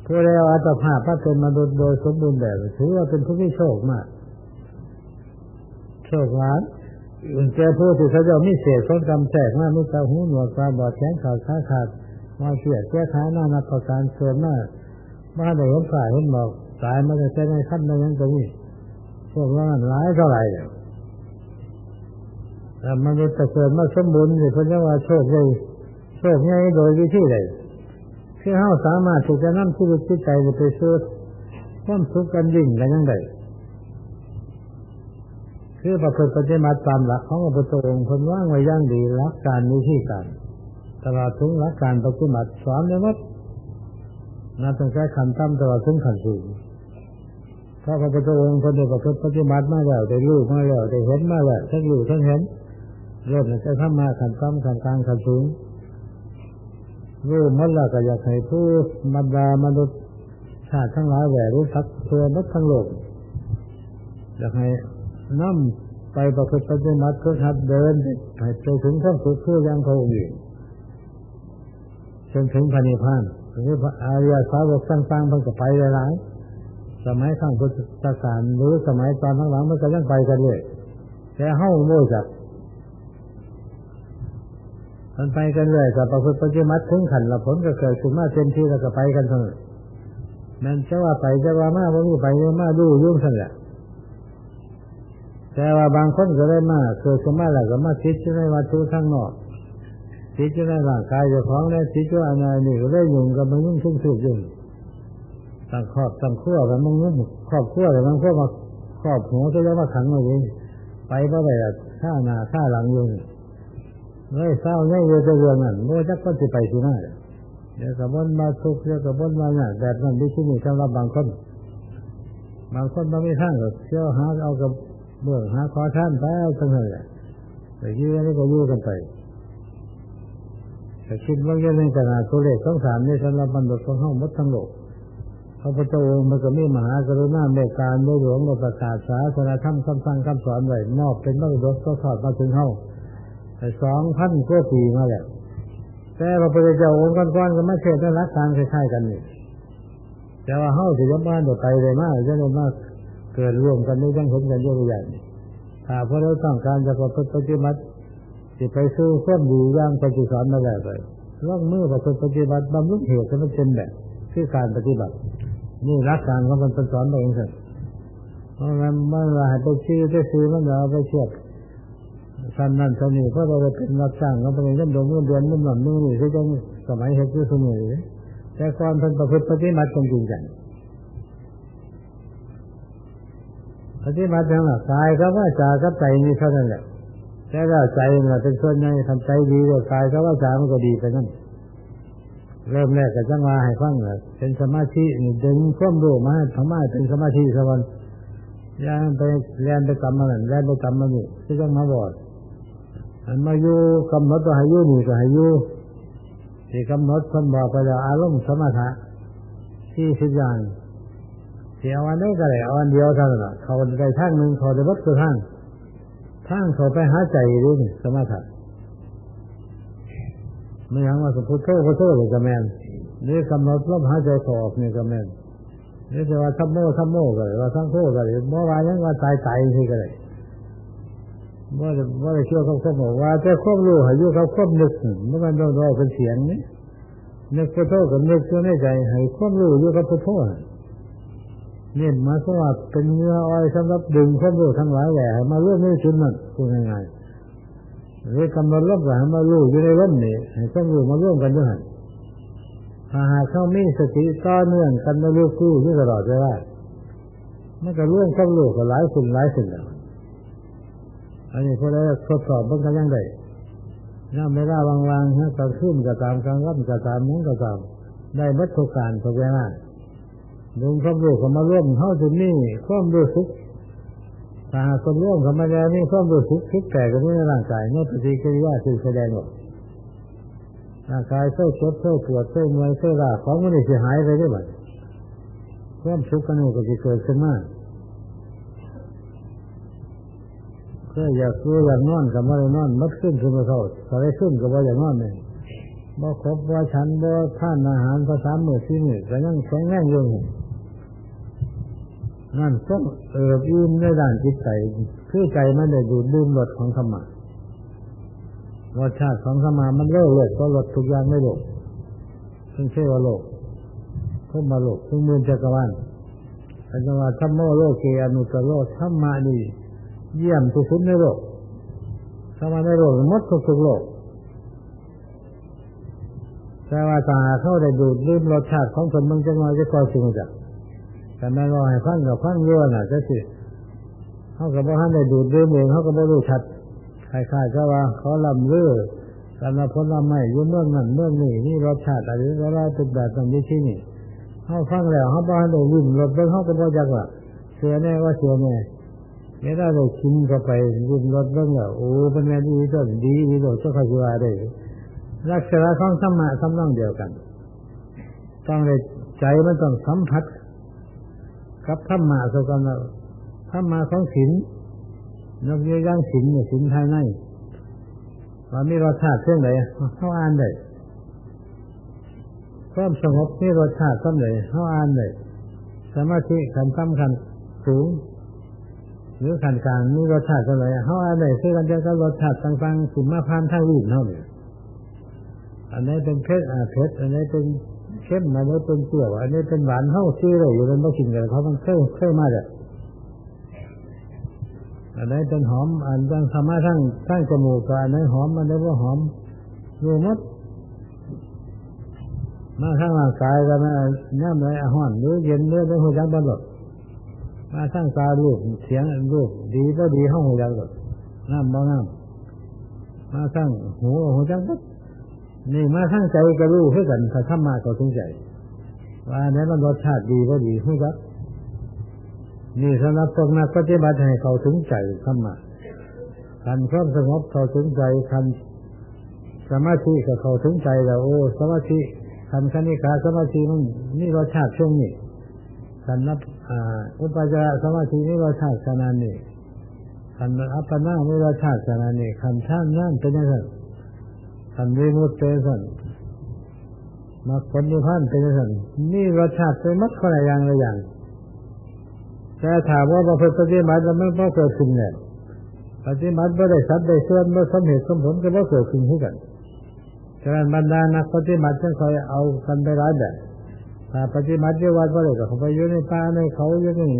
ผู้ใดเอาอัตภาพพระเป็นมนุษย์โดยสมบูรณ์แบบถือว่าเป็นผู้มีโชคมาก โชคล้านแกผู้ที่เขาจะมีเศษของกรรมแทรกมาไม่ตาหูหนวกตาบอดแขนขาดขาขาดมาเสียแก้ขาหน้านับประการส่วนหน้ามาได้เห็นฝ่ายเห็นบอกตายมาจะใช้ในขั้นในยังตรงนี้โชคล้านหลายเท่าไหร่เนี่ย แต่มันจะเกิดมาสมบูรณ์เลยเพราะว่าโชคใหญ่โชคใหญ่โดยวิธีใดคือเฮาสามารถที่จะนำชีวิตจิตใจไปสู่ความสุขกันยิ่งกันยังไงคือประพฤติปฏิบัติตามหลักของพระพุทธองค์คนว่างไว้ย่างดีหลักการมีที่การตลอดถึงหลักการปฏิบัติสอนในวัดนับตั้งแต่ขันตั้มตลอดถึงขันสูงพระพุทธองค์คนเดียวประพฤติปฏิบัติมาแล้วได้รู้มาแล้วได้เห็นมาแล้วทั้งรู้ทั้งเห็น ริ่มจะทำมาขันตั้มขันกลางขันสูงรู้มัดแล้วก็อยากให้ผู้บรรดามนุษย์ชาติทั้งหลายแหวรู้สักตัวมัดทั้งโลกอยากให้นั่มไปประพฤติปฏิบัติก็หัดเดินให้ไปถึงขั้นสุดคือยังพระองค์อยู่จนถึงพระนิพพานหรืออริยสาวกสร้างๆเพิ่งจะไปหลายสมัยข้างพุทธกาลหรือสมัยตอนหลังๆมันก็ยังไปกันเลยแต่เฮ้าโม่จัก มันไปกันเลยกับประพฤติปฏิบัติถึงขันละผลก็เกิดขึ้นมาเต็มที่แล้วก็ไปกันทั้งนั้นนั่นจะว่าไปจะว่ามาบ่มีไปมาดูยุ่งสั่นแหละแต่ว่าบางคนก็ได้มาเกิดขึ้นมาแล้วก็มาคิดจะได้วัตถุข้างนอกคิดจะได้ร่างกายเจ้าของได้คิดว่าอะไรนี่ก็ได้ยุ่งกับมันยุ่งชุ่มชุบยุ่งต่างครอบต่างขั้วกันมันยุ่งครอบขั้วแต่บางขั้วมาครอบหัวก็ยังมาขังเอาเองไปเพราะอะไรข้าหน้าข้าหลังยุ่ง เฮ้ยเศร้าเงี้ยเยอะจะเรื่องนั้นโมจักก็จะไปที่นั่นเดี๋ยวกับบนมาทุกเดี๋ยวกับบนมาเนี่ยแบบนั้นที่นี่สำหรับบางคนบางคนบางไม่ทั้งก็เชื่อหาเอากับเมื่อหาขอท่านไปทั้งนั้นแหละแต่ยื้อนี่ก็ยื้อกันไปแต่คิดว่าเรื่องขนาดตัวเลขต้องสามนี่สำหรับบรรดาของห้องมดทั้งโลกพระพุทธองค์มันก็มีมหากรุณาเมตตาในหลวงในประกาศศาสนาธรรมคำสั่งคำสอนไว้มอบเป็นมรดกก็ทอดมาถึงเฮาแต่ สองพันกว่าปีมาแล้วแต่พระพุทธเจ้าองค์ก่อนๆก็ไม่เชื่อในหลักกาคล้ายๆกันนี่แต่ว่าเฮาสิยับบ้านเดไปเลยมากจะได้มากเกิดร่วมกันนี่ต้องเห็นกันเยอะใหญ่ถ้าพระเราต้องการจะประพฤติปฏิบัติจะไปสู้ความดีย่างปฏิสอนมาแล้วไปล่องมือประพฤติปฏิบัติบำรุงเหตุให้มันเป็นแบบคือการปฏิบัติ นี่รักการของมันสอนไปเองสิเพราะงั้นเมื่อเราให้ไปชื่อไปซื้อมันเราไปเชื่อ ท่านนั่นท่านนี้เพราะเราเป็นรับจ้างเราเป็นเงินดงเงินเดือนเงินหนุนนี่คือจังสมัยเหตุที่สมัยแต่ก่อนท่านประพฤติปฏิบัติจริงจังปฏิบัติทั้งกายก็ว่าจากับใจนี่เท่านั้นแหละแต่ว่าใจมันเป็นส่วนใหญ่ทำใจดีก็กายก็ว่าจามันก็ดีไปนั่นเริ่มแรกก็จังว่าให้ฟังเลยเป็นสมาธินี่ดึงข้อมรู้มาทำมาเป็นสมาธิสวรรค์ย่างไปเรียนไปกรรมมันเรียนไปกรรมมันนี่ที่ต้องมาบอด อันมาอยู่กำหนดให้อยู่นี่ก็ให้อยู่ที่กำหนดคนบอกไปแล้วอารมณ์สมาธิที่สิบอย่างเสียวันได้ก็ได้อันเดียวเท่านั้นเขาได้ทางหนึ่งเขาได้วัดตัวทางทางเขาไปหาใจด้วยสมาธิไม่ยังว่าสมพุทโธพุทโธเลยก็แมนนี่กำหนดลมหายใจออกนี่ก็แมนนี่จะว่าทับโมทับโมก็เลยว่าทั้งโธก็เลยเมื่อวานยังว่าตายตายที่ก็เลย เมื่อเมื่อเชื่อเขาเขาบอกว่าจะควบรู้ให้ยุ่เขาควบนึกเมื่อมันโดนเราเป็นเสียงนี่นึกพุทโธกับนึกตัวในใจให้ควบรู้ยุ่กับพุทโธเนี่ยมาสว่าเป็นเนื้ออ้อยสำหรับดึงควบรู้ทั้งหลายแหล่มาเรื่องนี้ชุดนั่นพูดง่ายๆหรือกำหนดลบให้มารู้อยู่ในลมนี่ให้ควบรู้มาร่วมกันด้วยถ้าหากเขามีสติต่อเนื่องกันมารู้คู่ที่ตลอดเวลามันก็ร่วมควบรู้กับหลายสิ่งหลายสิ่งแล้ว อันนี้พอได้ทดสอบมันก็ยังได้ย่าไม่ได้วางๆฮะกลางคืนก็ตามกลางวันก็ตามนั้นก็ตามได้บัตรการทุกเวลาดึงความรู้เขามาร่วมเข้าถึงนี่ความรู้สึกถ้าคนร่วมเขามาแล้วนี่ความรู้สึกคิดแต่ก็ไม่ในร่างกายเมื่อปฏิกิริยาคือแสดงออกร่างกายเส้าเจ็บเส้าปวดเส้าเมื่อยเส้าล้าของมันจะหายไปได้ไหมความสุขกันนี่ก็จะเกิดขึ้นมาก อยากรู้อยากนอนกับว่าได้นอนมัดขึ้นขึ้นมาเท่าก็ได้ขึ้นกับว่าอยากนอนเลยบ่ครบว่าฉันบ่ท่านอาหารภาษาเมื่อที่นี่ก็ยังแข็งแรงอยู่นั่นต้องเอิบอิ่มในด้านจิตใจคือใจมันได้ดูดดื่มรสของธรรมะรสชาติของธรรมะมันเลิกเลยก็รสทุกอย่างไม่โลกซึ่งเชื่อว่าโลกขึ้นมาโลกซึ่งมือจักรวาลอาจารย์ว่าธรรมโลกเกอนุตโลธรรมะนี่ เยี่ยมที่สุดในโลกธรรมะในโลกมดทุกทุกโลก แต่ว่าตาเข้าได้ดูดดื่มรสชาติของคนมันจะมาจะคอยสิ่งจักแต่แม่รอให้ฟังกับฟังเยอะน่ะก็สิเขากับว่าท่านได้ดูดดื่มเองเขาก็บ่รู้ชัดคล้ายๆก็ว่า เขาลำเลือการมาพ้นลำไม่ยุ่เมืองนั่นเมืองนี่นี่รสชาติอะไรก็ได้เป็นแบบนั้ที่นี่เขาฟังแล้วเขาบอกให้ได้ยิ้มรถเบิ้งเขาก็บอกจักว่าเสียแน่ว่าเสียแน่ เนี่ยถ้าได้ชิมเข้าไปยิ้มรถเบิ้งแล้วโอ้เป็นไงดีก็ดีดีโดดก็ขยันได้ลักษณะของธรรมะสำนองเดียวกัน ต้องได้ใจมันต้องสัมผัสกับธรรมะสักกันธรรมะของศีลนกเยี่ยงศีลเนี่ยศีลภายในว่ามีรสชาติเช่นไรเขาอ่านได้ความสงบมีรสชาติเช่นไรเขาอ่านได้สมาธิขันต่ำขันสูง หรือขันกลางมีรสชาติเช่นไรเขาอ่านได้อกันจะก็รสชาติต่างๆสุมาพานทั้งวิ่งเท่านี้อันนี้เป็นเพชรอ่าเพชรอันนี้เป็นเข้มอันนี้เป็นเปรี้ยวอันนี้เป็นหวานเท่าซีเลยอยู่เป็นบ่กินกันเขามันเคยเคยมาเลยอันนี้เป็นหอมอันยังธรรมะทั้งทั้งจมูกอันนี้หอมอันนี้ว่าหอมอยู่มดมาทั้งร่างกายกันนะน้ำไหลห้อนหรือเย็นเนื้อเป็นหัวใจบรรลุ มาทั้างตาลูกเสียงลูกดีก็ดีห้องหัวใจบรรลุน้ำบ่น้ำมาทั้างหูหัวใจบรรลุนี่มาทั้างใจก็รู้ให้กันถ้าทำมาก็ถึงใจว่าในมันรสชาติดีก็ดีห้ครับนี่สำหรับพวกนักปฏิบัติให้เขาถึงใจธรรมะคันความสงบเขาถึงใจคันสมาธิก็เขาถึงใจแล้วโอ้สมาธิคันคณิกาสมาธิมันนี่รสชาติช่วงนี้ คันนับอุปจารสมาธินี่รสชาติขนาดนี้คันอัปปนานี่รสชาติขนาดนี้คันท่านนั่นเป็นยังไงขันวิมุตเตสันมาผลนิพพานเป็นสันนี่รสชาติเป็นมัดคนละอย่างละอย่างแต่ถามว่าประพฤติปฏิบัติมันไม่เกิดขึ้นเนี่ยปฏิบัติไม่ได้สัดได้ส่วนไม่สมเหตุสมผลก็ไม่เกิดขึ้นที่กันฉะนั้นบรรดานักปฏิบัติจึงคอยเอากันไปร้ายแบบ ถ้าปฏิบัติที่วัดก็เลยก็เขาไปอยู่ในป่าในเขาอยู่นี่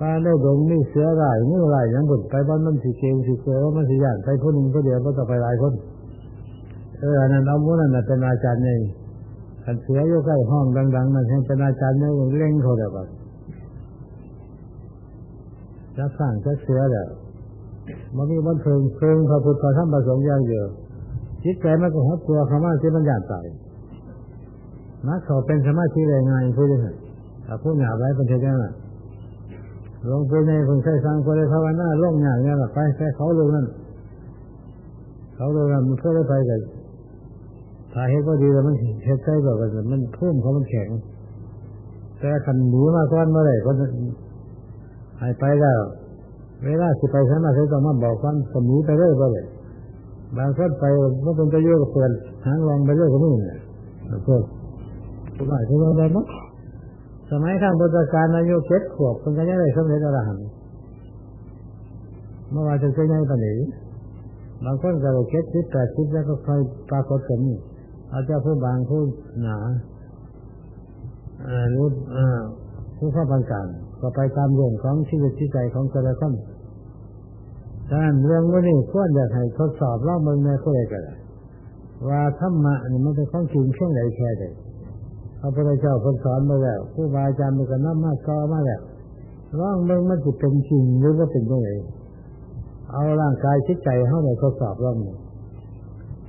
ป่าในดงนี่เสือไรนี่ไรยังบุญไปบ้านมันสีเกงสีเกลือมันสีหยาดไปคนหนึ่งก็เดียวก็ต้องไปหลายคนเออนั่นเอามุนั่นเป็นอาจารย์เนี่ยขันเสียอยู่ใกล้ห้องดังๆนั่นเป็นอาจารย์เนี่ยเล่งเขาแบบจะสร้างจะเสียแล้วมันมีวันเพิงเพิงพระพุทธธรรมประสงค์อย่างเดียวจิตใจมันก็หัวตัวคำว่าที่มันหยาดใจ นักเขาเป็นสมาธิแรงงานพูดยังไงถ้าพูดหยาบไว้เป็นเท่านั้นหลวงไปในคนใช้สังคนเลยภาวนาล่องหยาบเนี่ยไปแค่เขาลงนั่นเขาลงนั่นมันก็ได้ไปกันถ้าเฮ็ดก็ดีแล้วมันเฮ็ดใช่แบบมันพุ่มเขามันแข็งแต่ขันหนีมาก้อนเมื่อไรก็หายไปแล้วเวลาสิไปสมาธิต้องมาบอกความสมีไปเรื่อยไปเลยบางคนไปเมื่อเป็นประโยชน์ก็เปิดหางลองไปเรื่อยก็ไม่เนี่ยโทษ ทุกอย่างที่เราได้มั้งสมัยข้างบนการอายุเจ็ดขวบเป็นกันยังไงสมเด็จอรหันต์เมื่อวานจะเจอไงปนีบางคนก็เลยเจ็ดสิบแปดสิบแล้วก็ค่อยปรากฏกันนี่อาจจะผู้บางผู้หนาหรือผู้เข้าบางการก็ไปตามเรื่องของชีวิตจิตใจของแต่ละคนดังนั้นเรื่องวันนี้ควรจะให้ทดสอบเล่าเมืองในคนใดก็ได้ว่าธรรมะนี่มันเป็นของจริงเช่นไรแค่ใด พระพุทธเจ้าคนสอนมาแล้วผู้บาอาจารย์มันก็นับมาต่อมาแล้วร่องเมืองมันจะเป็นจริงหรือว่าเป็นยังไงเอาร่างกายจิตใจเข้าไปทดสอบร่อง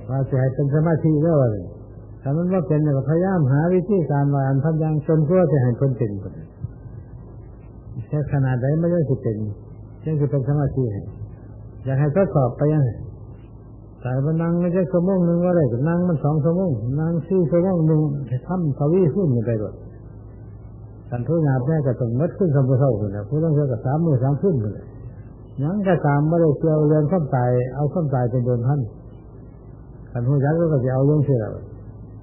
ว่าจะให้เป็นสมาธิแล้วเลยถ้ามันว่าเป็นก็พยายามหาวิธีการวานทำอย่างจนเพื่อจะให้คนเป็นแค่ขนาดไหนไม่ได้สุดเป็นยังคือเป็นสมาธิอยากให้ทดสอบไปยัง แต่ว่านั่งไม่ใช่ชั่วโมงหนึ่งว่าได้นั่งมันสองชั่วโมงนั่งสี่ชั่วโมงหนึ่งทำทวีขึ้นไปด้วยกันทุกงานแม่ก็ต้องมัดขึ้นสมบูรณ์เท่ากันนะผู้ต้องเชื่อกับสามมือสามขึ้นเลยยังกระตามไม่ได้เกี่ยวเรียนข้ามตายเอาข้ามตายเป็นเดินท่านกันทุกยักษ์ก็จะเอาเรื่องเชื่อ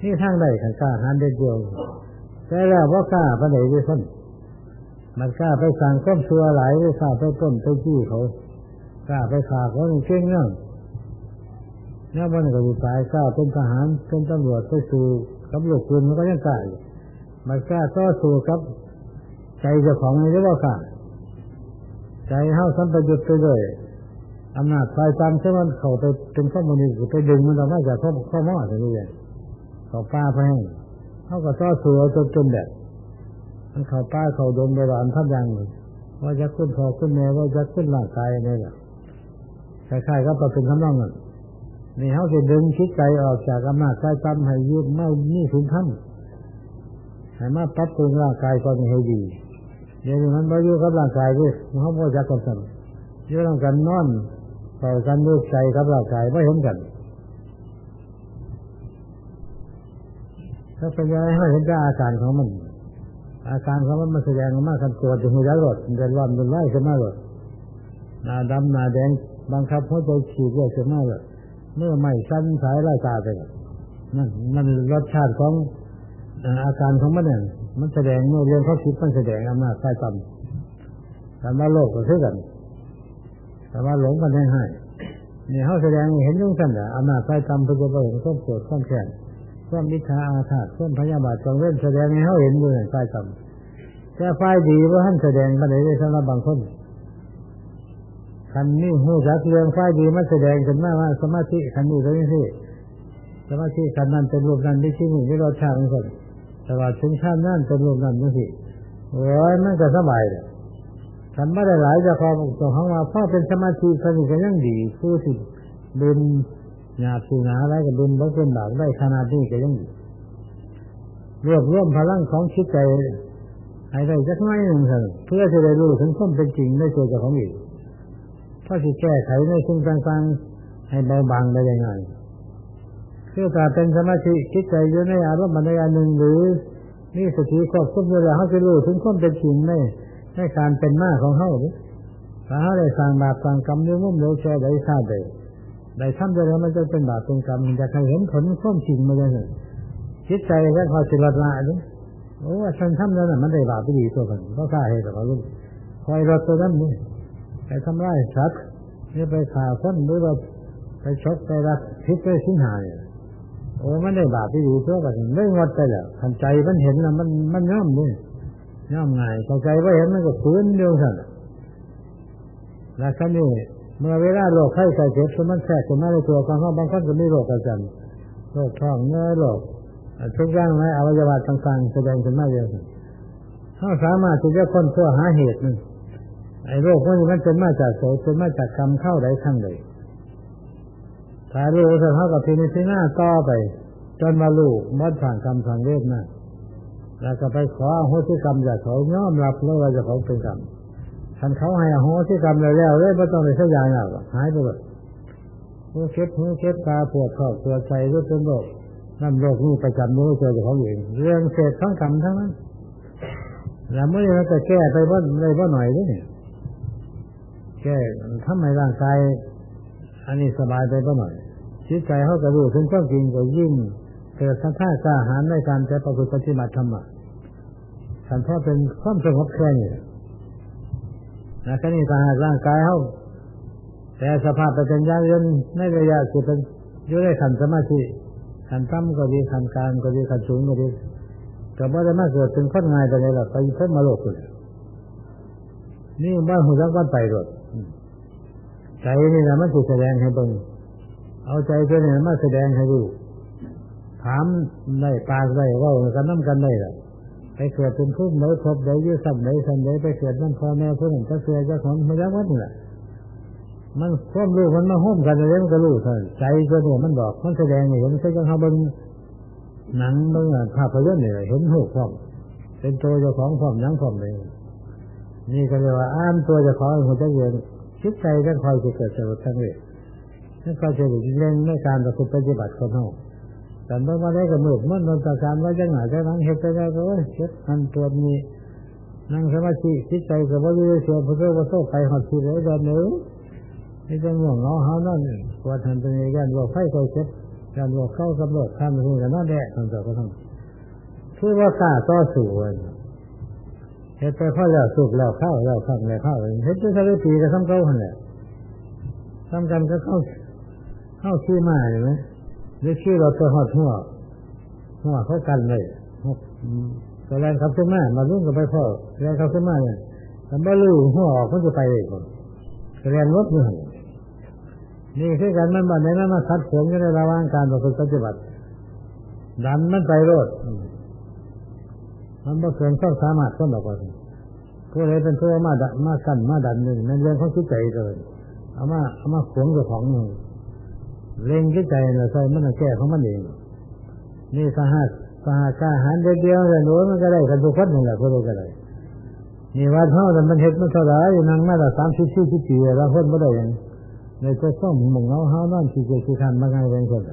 นี่ทางใดขันกล้าหันเด็ดเดียวแต่แล้วว่ากล้าพระไหนด้วยท่านมันกล้าไปสั่งข้มชัวหลไปข่าไปต้นไปจี้เขากล้าไปขาเขาเก่งเรื่อง นี่ยวันก็ดีตายกล้าเป็นทหารเป็นตำรวจไปสู่กับลูกปืนมันก็ยังกล้าอยู่มันกล้าต่อสู้กับใจเจ้าของในี่หรือเปล่าค่ะใจเฮาสัมปยุตไปด้วยอำนาจไฟตามเช่นมันเขาไปเป็นข้อมูลนี้ไปดึงมันออกมาจากข้อข้อมออย่างนี้เลยเขาป้าไปให้เขาก็ต่อสู้จนจนแบบมันเขาป้าเขาดมไปหวานทับยังว่าจะขึ้นคอขึ้นแม่ว่าจะขึ้นร่างกายนี่แหละคล้ายๆกับประเป็นคำนองนั้น นี่เขาจะดึงคิดใจออกจากอำนาจไฟตามให้ยืดไม่นี่ถึงขั้นให้มาปรับปรุงร่างกายก็ให้ดีเดี๋ยวนี้มันมาอยู่กับร่างกายด้วยเขาไม่จักกันสั่นอยู่ร่างกันนอนต่อกันด้วยใจกับร่างกายไม่เห็นกันถ้าเป็นยังไงให้เห็นได้อาการของมัน อาการของมันมันแสดงออกมาคันตัวจะหัวใจรถเดินวันเดินไล่ขึ้นมาเลยหน้าดำหน้าแดงบังคับหัวใจฉีกเลยขึ้นมาเลย เมื่อไม่ชั้นสายไล่ตาไปนั่นมันรสชาติของอาการของมันเนี่ยมันแสดงเมื่อเรื่องเขาคิดมันแสดงอำนาจใต้ตำแต่ว่าโลกก็คือกันแต่ว่าหลงกันให้ให้เนี่ยเขาแสดงเห็นยุ่งกันแหละอำนาจใต้ตำเพื่อจะไปเห็นข้อมโกรธข้มแค้นข้มมิจฉาอาฆาตข้มพยาบาทจงเล่นแสดงให้เขาเห็นด้วยใต้ต่ำแต่ฝ่ายดีว่าท่านแสดงมาไหนได้สำหรับบางคน คันนี้หูจักเรื่องฝ่ายดีมันแสดงกันมากว่าสมาธิคันนี้ก็ยังที่สมาธิคันนั้นเป็นรูปนั้นไม่ใช่หนึ่งไม่รสชาติของคนแต่ว่าถึงขั้นนั้นเป็นรูปนั้นนี่สิโอ้ยมันก็สบายเลยฉันไม่ได้หลายจะความตรงของว่าพ่อเป็นสมาธิสนิทกันยังดีผู้ที่บุญหยาบสีหนาอะไรกับบุญบ่เป็นบาปได้ขนาดนี้ก็ยังดีรวบรวมพลังของคิดใจให้ได้สักน้อยหนึ่งเถอะเพื่อจะได้รู้ถึงความเป็นจริงในตัวเจ้าของอีก ถ้าจะแก้ไขในสิ่งต่างๆ ให้เบาบางได้ยังไงคือถ้าเป็นสมาธิคิดใจอยู่ในอารมณ์ใดอันหนึ่งหรือนี่สติควบคุมอยู่แล้วเขาจะรู้ถึงความเป็นจริงในในการเป็นมาของเขาหรือถ้าเขาได้สร้างบาปสร้างกรรมเนื้อมุ่งเนื้อแช่ได้ทราบได้ได้ทำได้แล้วมันจะเป็นบาปเป็นกรรมจะใครเห็นผลความจริงมาเลยคิดใจแค่พอสิลดละนี่โอ้ฉันทำแล้วน่ะมันได้บาปไปดีตัวกันเพราะข้าเหตุของลูกคอยรถตัวนั้นนี่ ไปทำร้ายสัตว์นี่ไปข่าคนหรือว่าไปชกไปรักทิพย์ไปสิ้นหายโอ้มันได้บาปไปดีตัวกันไม่งดไปแล้วขันใจมันเห็นนะมันมันย่อมนี่ย่อมง่ายพอใจว่าเห็นมันก็ฟื้นเดียวสั่นแล้วก็นี่เมื่อเวลาโรคไข้ไข้เจ็บสมันแทรกขึ้นมาในตัวของเขาบางคนก็มีโรคประจำโรคท้องเนื้อโรคทุกอย่างในอวัยวะต่างๆแสดงขึ้นมาเยอะเขาสามารถที่จะค้นคว้าหาเหตุมัน ไอ้โรคพวกนี้มันเป็นมาจากโสเป็นมาจากกรรมเข้าใดข้างใดถ้ารู้สร็จเขากับพินิจหน้าต่อไป จนมาลูกมัดผ่านกรรมทางเวทนะแล้วก็ไปขอโหสิกรรมจากเขายอมรับเลยว่าจะเขาเป็นกรรมท่านเขาให้โหสิกรรมเลยแล้วเลยไม่ต้องไปเสียาหรอกหายไปหมดหูเช็ดหูเช็ดตาปวดข้อปวดใจรู้เป็นโรคนั่นโรคนี่ประจำนี้เจอจากเขาเองเรื่องเศษทั้งกรรมทั้งนั้นแล้วเมื่อเราจะแก้ไปว่าเลยว่าหน่อยด้วยเนี่ย แก้ทำให้ร่างกายอันนี้สบายไปบ้างหน่อยจิตใจเขากระดูถึงความจริงก็ยิ่งเกิดสัมภาษณ์กล้าหาญในการจะประพฤติปฏิบัติธรรมะสันพ่อเป็นความสงบแค่นี้นะแค่นี้ทางร่างกายเขาแต่สภาพเป็นย่างยืนในระยะสุดเป็นอยู่ในขันสมาธิขันตั้มก็ดีขันกลางก็ดีขันสูงก็ดีแต่ว่าจะมาเกิดเป็นข้นง่ายไปเลยหรอกไปพบมาโลกเลยนี่ว่าหูรักว่าไปรถ ใจนี่นะมันถูกแสดงให้เบิ่งเอาใจตัวนี้มาแสดงให้ดูถามได้ปากได้ว่ากันน้ำกันได้ละไปเกิดเป็นผู้ไหนพบได้ยืดสับไหนสันไหนไปเกิดนั่นพ่อแม่ผู้หนึ่งก็เสียเจ้าของไม่รักวัดนี่แหละมันควบรู้มันมาห้มกันเลยมันก็รู้ท่านใจตัวนี้มันบอกมันแสดงเห็นใช่จังเขาบิ่งหนังบิ่งภาพยนตร์เนี่ยเห็นหูพร้อมเป็นตัวเจ้าของพร้อมยังพร้อมเลยนี่ก็เรียกว่าอ่านตัวเจ้าของหัวใจเย็น คิดใจก็คอยจะเกิดสรุปทั้งเลยนั่นก็จะเร่งในการประพฤติปฏิบัติคนเฮาแต่เมื่อมาได้กับมือมันนนตการว่าจังหวะจังนั้นเหตุได้ก็เช็ดอันตัวนี้นั่งสมาธิจิตใจกับว่าเสียพระเจ้าพระโตไปหอดที่เลยตอนนี้นี่จะง่วงเงาเฮานั่นปวดทันตัวนี้กันว่าไฟก็เช็ดการว่าเข้ากำหนดข้ามไปที่กันนั่นแหละทั้งสอก็ทั้งคือว่ากล้าต่อสู้ เฮ็ดไปพ่อแล้วสุกแล้วข้าวแล้วข้าวแล้วข้าวเฮ็ดไปสักปีก็ทำเก่าหันแหละทำกันก็เข้าเข้าชื่อมาเห็นไหมหรือชื่อเราตัวหอดหัวหัวเขากันเลยตัวแรงขับขึ้นมามาลุ่งกับไปพ่อแรงขับขึ้นมาเนี่ยแต่บ่รู้หัวออกเขาจะไปเองคนแรงลดเนี่ยนี่คือการมันบันในนั้นมาคัดเสริมกันในระหว่างการประพฤติปฏิบัติดันมันไปรด มันบ่เกินความสามารถคนบอกว่าผู้ใดเป็นตัวมาดันมากันมาดันหนึ่งนั่นเรื่องของคิดใจเลยเอามาเอามาขวงกับของหนึ่งเร่งคิดใจเราใส่มันแก้ของมันเองนี่สหัสสหกาหันเดียวแต่หนูมันก็ได้กันทุกคนนี่แหละคนก็ได้นี่วัดเท่าแต่มันเห็ดมันเท่าไหร่นั่งมาแต่สามสิบสี่สิบปีแล้วคนไม่ได้ยังในตัวส้มมุงเงาเฮานั่นที่เกี่ยวกับมาไงเป็นคน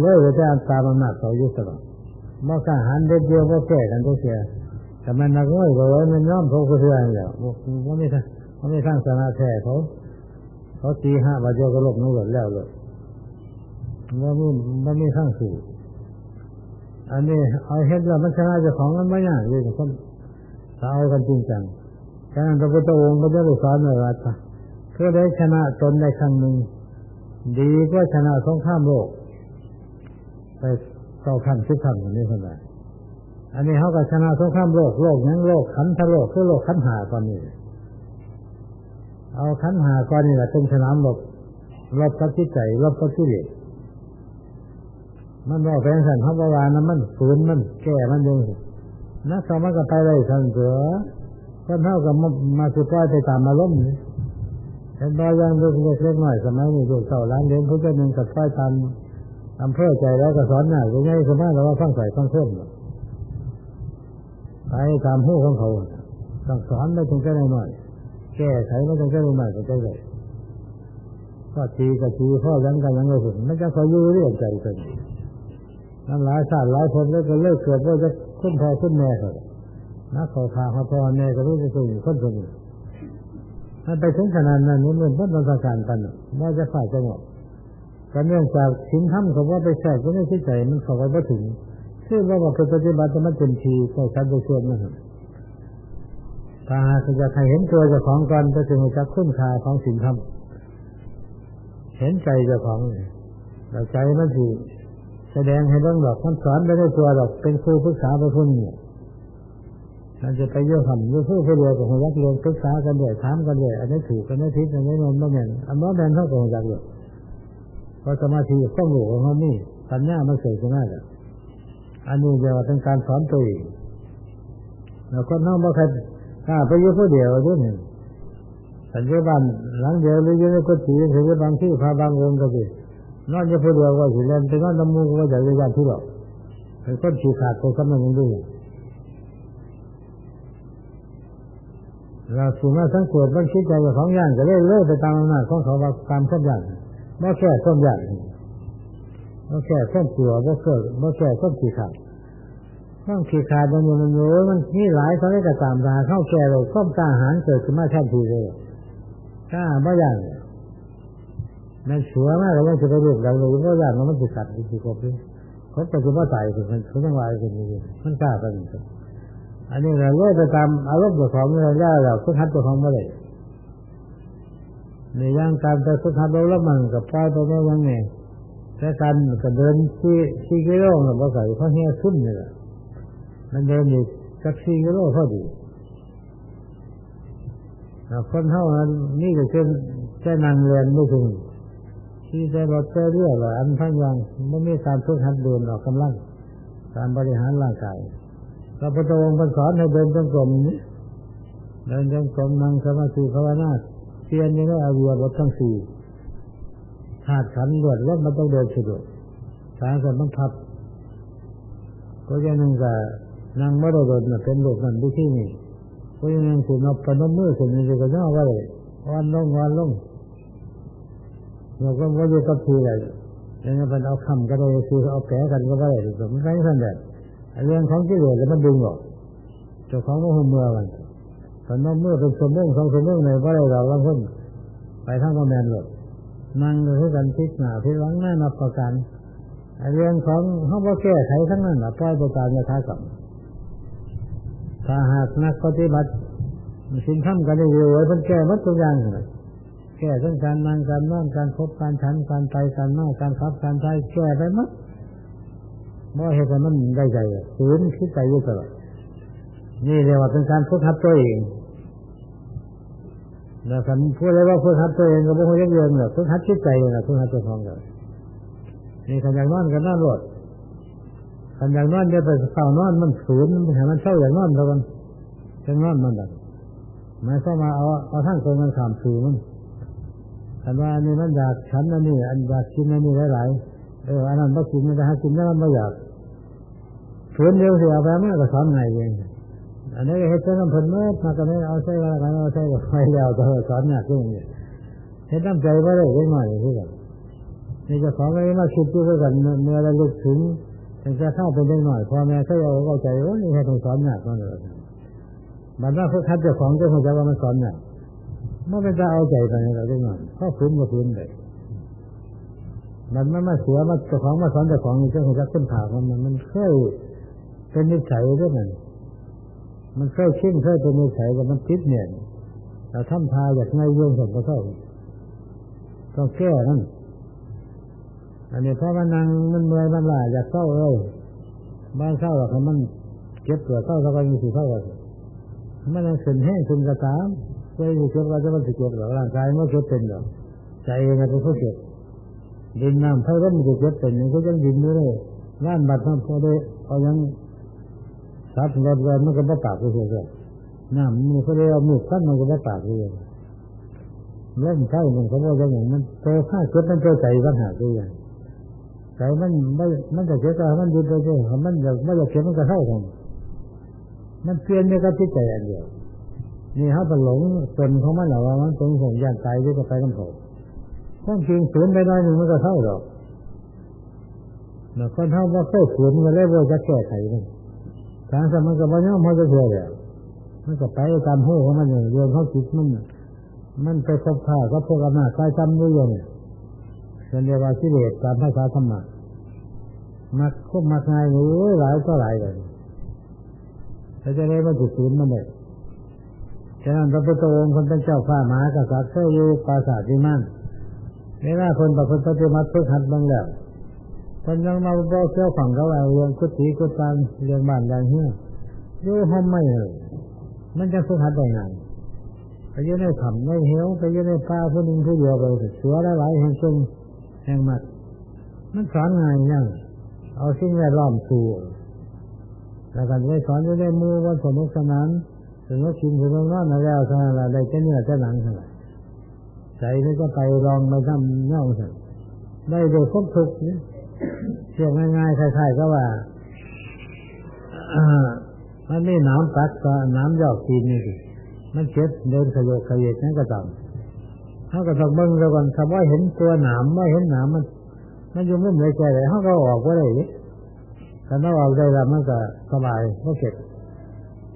เลยจะตามอำนาจเขาอยู่ตลอด มาข้าหันเดียวก็แก้กันตัวเสียแต่มันนักง่อยก็ว่ามันย่อมเขาก็เสื่อมแล้วว่าไม่ใช่ว่าไม่สร้างสนาแท้เขา เขาตีห้าบาทเดียวก็ลบนู่นหมดแล้วเลยว่าไม่ว่าไม่สร้างสู่อันนี้เอาเห็นแล้วมันชนะเจ้าของมันไม่ยากเลยคนเอากันจริงจังการพระพุทธองค์ก็จะสอนว่าเพื่อได้ชนะตนในครั้งหนึ่งดีก็ชนะสงครามโลกไป ก้าขั้นสิบขั้นอย่างนี้คนละอันนี้เขาก็ชนะสงครามโลกโลกยังโลกขันธโลกคือโลกขันหาตอนนี้เอาขันหาก่อนนี่แหละเป็นสนามรบรบกับจิตใจรบกับจิเลสมันบอกเป็นสันทับวานะมันฝืนมันแก้มันยังนักสมัก็ไปเลยสันเสือคนเท่ากับมาสุดท้ายไปตามมาล้มเลยเห็นบ่ยังเล็กเล็กหน่อยสมัยนี้ลูกเต่าล้านเลี้ยงผู้เจ้าหนึ่งกับไฟตาม อำเภอใจแล้วก็สอนหน่ายยังไงสมัยเราว่าฟังใส่ฟังเพิ่มไปตามหูของเขาต้องสอนไม่ถึงแค่หน่อยแก้ไขไม่ถึงแค่หน่อยก็ใจเลยก็ทีก็ทีพ่อยังกันยังไม่ถึงไม่จะคอยยื้อเรียกใจกันนั่นหลายชาติหลายคนแล้วก็เลิกเกิดว่าจะขึ้นพ่อขึ้นแม่เขานักขอพาเขาพ่อแม่ก็รู้จะส่งคนส่งมันไปถึงขนาดนั้นมันมันต้องการกันว่าจะฝ่ายจังหวะ ก็เนื่องจากสินทำเขาว่าไปแทรกก็ไม่ใช่ใจมันเขาไปถึงซึ่งว่าว่าปฏิบัติมันเป็นทีก็ชัดโดยส่วนนะครับถ้าหากจะใครเห็นตัวเจ้าของกันก็จะจะคุ้นค่าของสินทำเห็นใจเจ้าของเราใจมันสิแสดงให้เรื่องดอกมันสอนไม่ได้ตัวดอกเป็นครูปรึกษาไปพุ่นเนี่ยเราจะไปเยอะคำเยอะผู้ผู้เดียวกับหัวยักเรียนปรึกษากันด้วยถามกันด้วยอันนี้ถูกอันนี้ผิดอันนี้มันไม่แม่นอันนั้นแม่นเท่ากับหัวยักเลย พอสมาธิต้องหลของเขานี่ปัญญามันเกิดขึ้นมาแล้วอันนี้จะเป็นการสอนตัวเองแล้วคนน้องบ่ใครกล้าไปเยอะผู้เดียวด้วยหนึ่งปัจจุบันหลังเดียวหรือยังไม่ก็ตีถือบางที่พาบางองค์ก็สินอนจะพูดเดียวว่าสิเล่นไปนอนน้ำมูกว่าจะเรียนที่หรอกเป็นคนขี้ขาดคนกำลังดูเราสูงมาสังเกตว่าคิดใจของย่างจะเล่นเลื่อไปตามอำนาจของเขาว่าตามข้อมย่าง บ่แค่ข้อมย่างบ่แค่ข้อมตัวบ่แค่บ่แค่ข้อมขี้ขาดข้อมขี้ขาดมันมันอยู่มันนี่หลายเขาได้กระตามตาเข้าแก่เลยข้อมกล้าหารเกิดขึ้นมาแทนทีเลยกล้าบ่ย่างมันเสือมากเลยว่จะไปเรียกเราเลยว่าอย่างมันจะกัดจะกบเลยเขาจะจะว่าตายถึงมันเขาต้องวายถึงนี้มันกล้าไปจริงอันนี้เราเลื่อยไปตามอารมณ์ตัวของเราได้เราสุขัดตัวของม่ได้ ในย่างการแต่สุขัดเราล้วมันกับป้ายตัวนี้ยังไงแต่การก็เดินที่ที่กิโลเนี่ยว่าใส่เพราเฮียขึ้นเนี่ยมันเดินอยู่สักสี่กิโลพอดีคนเท่านั้นนี่ก็เช่นแค่นางเรียนไม่ถึงที่ได้รถเรื่อยๆอันทั้งยังไม่มีการฝึกหัดเดินออกกำลังการบริหารร่างกายพระพุทธองค์สอนให้เดินจงกรมนี้เดินจงกรมนั่งสมาธิภาวนา เพียรยังได้อาวิยบททั้งสี่ธาตุขันธ์รวดแล้วมันต้องเดินสะดวกสารสัมพันธ์ก็ยังนึงกับนั่งไม่ได้เดินเป็นโลกนั้นดูที่นี่ก็ยังนึงถึงเอาปนมือถึงนี่ก็จะว่าเลยวันลงวันลงเราก็ว่าอยู่กับทีเลยยังไงเป็นเอาคำก็ได้คือเอาแผลกันก็ได้ถูกไหมไม่ใช่ท่านเด็ดเรื่องของที่เลือจะมันดึงหรอกเจ้าของก็หุ่มเมื่อมัน ตอนนั้นเมื่อเป็นสมมติสองสมมติในว่าเราบางคนไปทั้งประแมนหมดนั่งเลยกันพิจารณาพิจารณานับประกันเรื่องของเขาบ่แก้ไขทั้งนั้นปล่อยไปตามยถากรรมถ้าหากนักปฏิบัติสิ่งทำกันได้อยู่ไว้เพิ่นแก้หมดทุกอย่างเลยแก้ทั้งการนั่งการนอนการพบการฉันการไปการมาการขับการใช้แก้ไปหมดบ่เหตุมันได้ใจศูนย์คิดใจอยู่ตลอดนี่เรียกว่าเป็นการฝึกหัดตัวเอง แล้วคันพูดเลยว่าฝึกหัดตัวเองก็บ่คงยังเยินหรอกฝึกหัดคิดใจนะฝึกหัดตัวของกันนี่ขันอย่างนอนกันนอนรดขันอย่างนอนจะไปเฝ้านอนมันศูนย์มันเห็นมันเศร้าอย่างนอนแล้วกันจะนอนมันแบบไม่เข้ามาเอาเอาทั้งตรงกันขามสูมันคันว่านี่มันอยากฉันนั่นนี่อันอยากกินนั่นนี่หลายๆเอออันนั้นไม่กินไม่ได้กินนั่นไม่อยากฝืนเดียวเสียไปมันก็สอนไงเอง อันนี้เฮ็ดน้ำผลเมื่อมากันนี้เอาใส่กันกันเอาใส่กับไฟแล้วก็สอนหนักขึ้นเฮ็ดน้ำใจไว้ได้ยังไงที่กันนี่จะของอะไรมาคิดด้วยกันเมื่อเราลึกถึงถึงจะเข้าไปเล็กหน่อยพอแม่เขาเอาเข้าใจว่านี่ให้ต้องสอนหนักมันเลยบัดนั้นเขาคัดเจ้าของเจ้าของจะว่ามันสอนหนักมันเป็นจะเอาใจไปเราเล็กหน่อยเขาฟื้นก็ฟื้นเลยมันไม่มาเสียมาเจ้าของมาสอนเจ้าของเจ้าของจะขึ้นผ่ามันมันเคยเป็นนิสัยด้วยมัน มันเคยชินเคยเป็นนิสัยแต่มันติดเนี่ยเราทำทาอยากง่ายเยื่อผมก็เข้าต้องแก้นั่นอันนี้เพราะมันนั่งมันเมื่อยมันล้าอยากเศร้าเลยบ้านเศร้าหรอกมันเก็บตัวเศร้าแล้วก็ยังสิเศร้าเลยมันยังขึ้นแห้งขึ้นกระตามเคยเก็บว่าจะมันสิเก็บหรอร่างกายมันเก็บเป็นหรอใจมันเป็นผู้เก็บดินน้ำไฟก็มันจะเก็บเป็นมันก็ยังดินอยู่เลยงานบัดนั้นพอได้พอยัง สัตว์รถเรือมันก็ไม่ปากเลยเพื่อนน้ำมันก็เลยเอามือขั้นมันก็ไม่ปากเลยเล่นใช่มันก็ว่าอย่างนั้นเจอข้าเก็บมันเจอใจปัญหาด้วยอย่างใจมันไม่มันจะเสียใจมันยืนไปเรื่อยมันอยากไม่อยากเสียมันก็เท่ากันมันเปลี่ยนในกับจิตใจอันเดียวนี่เขาไปหลงตนของมันหรอว่ามันตรงส่งยานตายที่จะไปกันโผล่ต้องจริงฝืนไปหน่อยหนึ่งมันก็เท่าหรอกแต่คนเท่าว่าเคยฝืนมาได้ว่าจะแก้ไขมัน ทางสมันก็บ่ย่อมเขาจะเชื่อเลยมันก็ไปตามหูของมันอย่างเรื่องเขาคิดมันมันไปคบค้าก็พวกอำนาจกายจำด้วยเนี่ยเป็นเรียกว่ากิเลสตามภาษาธรรมะมักคบมักง่ายหรือหลายก็หลายเลยเขาจะได้ว่าจุดศูนย์มันเลยฉะนั้นพระพุทธองค์คนเป็นเจ้าข้ามหากษัตริย์เสอยู่ปราสาทที่มั่นเวลาคนประพฤติปฏิบัติฝึกหัดบางแล้ว คนยังมาบอกเจ้าฝั่งเขาว่าเรื่องกุฏิกุฏังเรื่องบ้านอย่างเงี้ยอยู่ห้องไม่เลยมันจะฝึกหัดได้ไงไปยืนในถ้ำในเหวไปยืนในป่าผู้หนึ่งผู้เดียวไปเสือหลายแห่งซึ่งแห่งมัดมันสอนง่ายยังเอาสิ่งแวดล้อมสู่แล้วกันไปสอนอยู่ในมือวันสนุกสนานสนุกกินสนุกนอนแล้วเท่านั้นได้แค่เนื้อแค่หนังเท่านั้นใจนี่ก็ไปลองมาทำเน่าสั่ได้โดยครบทุกเนี่ย เชื่อง่ายๆคล้ายๆก็ว่ามันไม่น้ำตักก็น้ำยอกกินนี่สิมันเช็ดเดินขยโยกขยเยกนั่นก็จำเขาก็ต้องเบิ่งแล้วกันคำว่าเห็นตัวหนามไม่เห็นหนามมัน มันอยู่มุมไหนใจเลยเขาก็ออกว่าได้ถ้าเราออกได้แล้วมันก็สบายก็เก็บ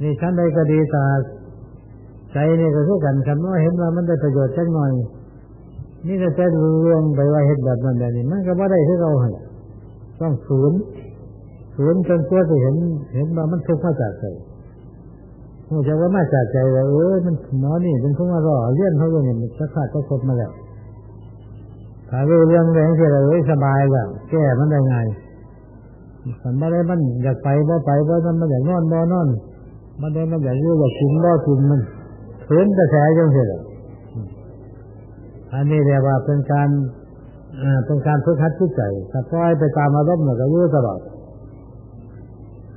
นี่ชั้นใดก็ดีตาใจนี่ก็คือกันคำว่าเห็นว่ามันได้ประโยชน์จังหน่อย นี่ก็จะรวมไปว่าเห็นแบบนั้นแบบนี้มันก็ไม่ได้ที่เรา ต้องฝืนฝืนจนตัวจะเห็น เห็นว่ามันทุกข์มาจากใจเราจะว่ามาจากใจว่าเออมันหมอนี่เป็นทุกข์มารอเลี้ยนเขาอย่างนี้สักขาดก็ครบมาแล้วถ้ารู้เรื่องแรงเสียเลยสบายแล้วแก้มันได้ไงมันไม่ได้มันอยากไปบ่ไปบ่มันมันอยากนอนบ่นอนมันได้มันอยากรู้อยากินบ่กินมันฝืนกระแสยังเสียอันนี้เรียกว่าเป็นการ เป็นการฝึกหัดจิตใจถ้าปล่อยไปตามอารมณ์ก็ยุ่ตลอด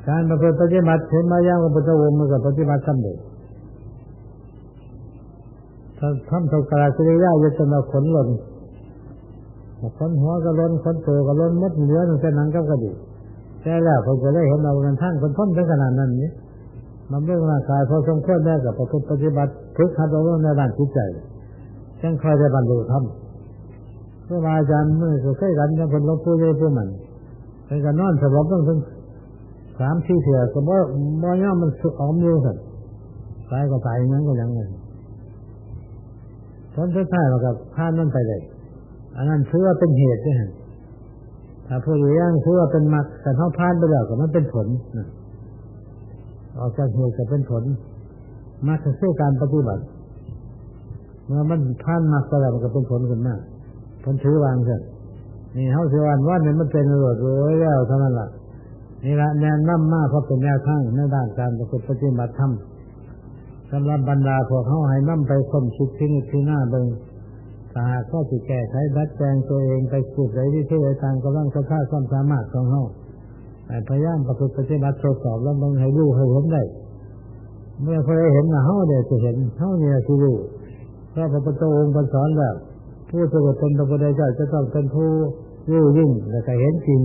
การประพฤติปฏิบัติเห็นมาอย่างพระพุทธองค์มันก็ปฏิบัติสำเร็จถ้าทำถูกกระสิริยาจะจนเราขนหล่นขนหัวก็ล้นขนตัวก็ล้นมัดเนื้อตั้งแต่หนังกับกระดูกแต่แล้วผมจะได้เห็นเรากันท่านคนพ้นถึงขนาดนั้นนี้มันเรื่องร่างกายพอสมควรได้กับประพฤติปฏิบัติฝึกหัดเราในด้านจิตใจช่างคอยจะบรรลุธรรม ครูบาอาจารย์เมื่อเคยกันกับคนหลวงปู่เลยผู้มันไปกันนอนสลบต้องถึงสามที่เถื่อก็บ่บ่ย่อมันสุกอมอยู่สันตายก็ตายงั้นก็ยังไงผลสุดท้ายเราก็ผ่านนั่นไปเลย อันนั้นถือว่าเป็นเหตุด้วยฮะถ้าพูดอย่างถือว่าเป็นมรรคแต่เขาผ่านไปแล้วก็มันเป็นผลออกจากเหตุก็เป็นผลมรรคคือการปฏิบัติ เมื่อมันผ่านมรรคไปแล้วมันก็เป็นผลขึ้นมา ผลถือวางเถอะนี่เขาถือวันว่าเนี่ยมันเป็นระเบิดร้ยแล้วเท่านั้นแหละนี่ละแนวน้ำมากเพราะเป็นแนวทางในด้านการประพฤติปฏิบัติธรรมสำหรับบรรดาพวกเขาให้นั่มไปคมชิดที่นี่ที่หน้าเบิงตาก็จะแก้ไขดัดแปลงตัวเองไปสุดไรที่ที่ใดทางกำลังสภาพความสามารถของเขาพยายามประพฤติปฏิบัติทดสอบแล้วมึงให้รู้ให้เห็นได้ เมื่อเคยเห็นนะเขาเดี๋ยวจะเห็นเขาเนี่ยคือรู้เพราะพระพุทธองค์สอนแบบ ผู้สงบเป็นพระพุทธเจ้าจะต้องเป็นผู้รู้ยิ่งและก็เห็นจริง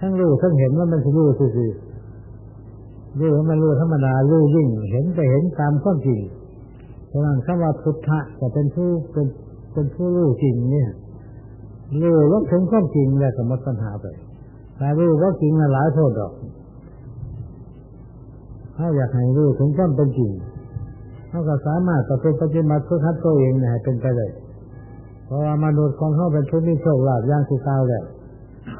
ทั้งรู้ทั้งเห็นว่ามันรู้สื่อรู้ว่ามันรู้ธรรมดารู้ยิ่ง เห็นไปเห็นตามข้อจริงเพราะนั้นคำว่าพุทธะจะเป็นผู้เป็นเป็นผู้รู้จริงเนี่ยรู้ว่าถึงข้อจริงแล้วก็หมดปัญหาไปแต่รู้ว่าจริงหลายโทษดอกถ้าอยากให้รู้ถึงข้อเป็นจริงเขาก็สามารถประพฤติปฏิบัติเพื่อคัดตัวเองให้เป็นไปได้ เพราะว่ามนุษย์ของเขาเป็นผู้มีโชคลาภย่างสุดตาวแล้ว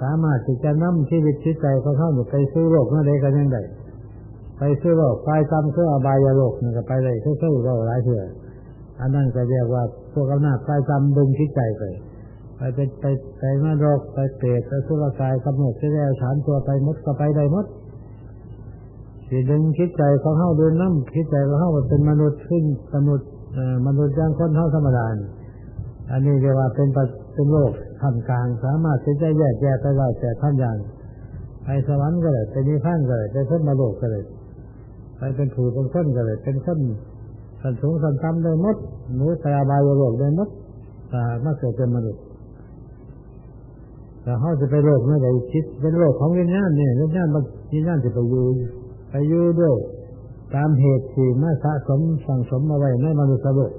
สามารถที่จะนำชีวิตจิตใจของเขาไปสู้โลกนั่นเองกันยังไงไปสู้โลกไปจำเพื่ออบายโลกนี่ก็ไปได้สู้ๆเราหลายเถื่ออันนั้นก็เรียกว่าพวกอำนาจไปจำดึงจิตใจไปไปเป็นไปไปนรกไปเปรตไปสุรกายกำหนดที่แล้ฐานตัวไปมดก็ไปได้มดที่ดึงคิดใจของเข้าเดินน้ำคิดใจของเข้าเป็นมนุษย์ขึ้นมนุษย์มนุษย์ย่างคนเท่าธรรมดา อันนี้เรียกว่าเป็นเป็นโลกทำกลาง สามารถที่จะแยกแยะไปได้แต่ท่านอย่างไปสวรรค์ก็เลยไปนิพพานก็เลยไปขึ้นมาโลกก็เลยไปเป็นผู้เป็นคนก็เลยเป็นคนสันสูงสันต่ำได้หมดหรือไปอบายโลกได้หมดแต่มาเกิดเป็นมนุษย์แต่เขาจะไปโลกไม่ได้คิดเป็นโลกของวิญญาณเนี่ยวิญญาณวิญญาณจะไปอยู่ไปอยู่ด้วยตามเหตุที่มาสะสมสั่งสมมาไว้ในมนุษย์โลก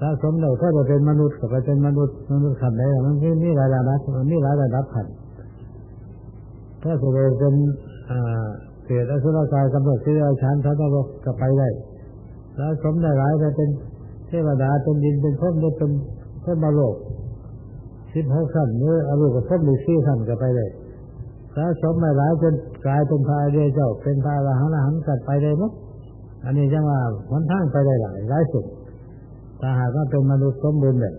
สะสมเราถ้าเราเป็นมนุษย์ก็ไปเป็นมนุษย์มนุษย์ขันได้มันมีมีหลายระดับมันมีหลายระดับขันถ้าจะเป็นเศษอสุรกายกำหนดที่เราชั้นท่านก็ก็ไปได้สะสมได้หลายไปเป็นเทวดาเป็นดินเป็นพรหมเป็นพรหมโลกสิบหกขั้นหรืออรูปพรหมหรือสี่ขั้นก็ไปได้สะสมได้หลายจนกลายเป็นพระเดชเจ้าเป็นพระอรหันต์หันกัดไปได้หมอันนี้จังว่าหนทางไปได้หลายหลายสุด ถ้าหากว่าเป็นมนุษย์สมบูรณ์แบบ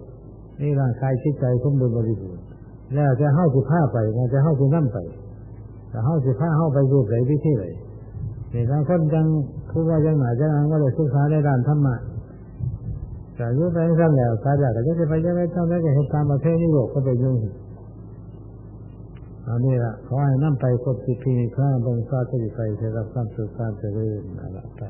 นี่ร่างกายจิตใจสมบูรณ์บริบูรณ์แล้วจะเข้าสิผ้าไปมันจะเข้าสินั่นไปแต่เข้าสิผ้าเข้าไปรูปไหนที่ที่ไหนนี่บางคนยังพูดว่ายังหนาจะนังว่าเลยศึกษาในด้านธรรมะแต่ยุ่งไปสั้นแล้วสายอยากจะไปยังไงต้องได้เห็นตามประเทศนี้โลกก็ไปยุ่งอันนี้ละขอให้นั่นไปครบสิพีข้าบงซาติไปเสด็จความสุขความเจริญนั่นแหละ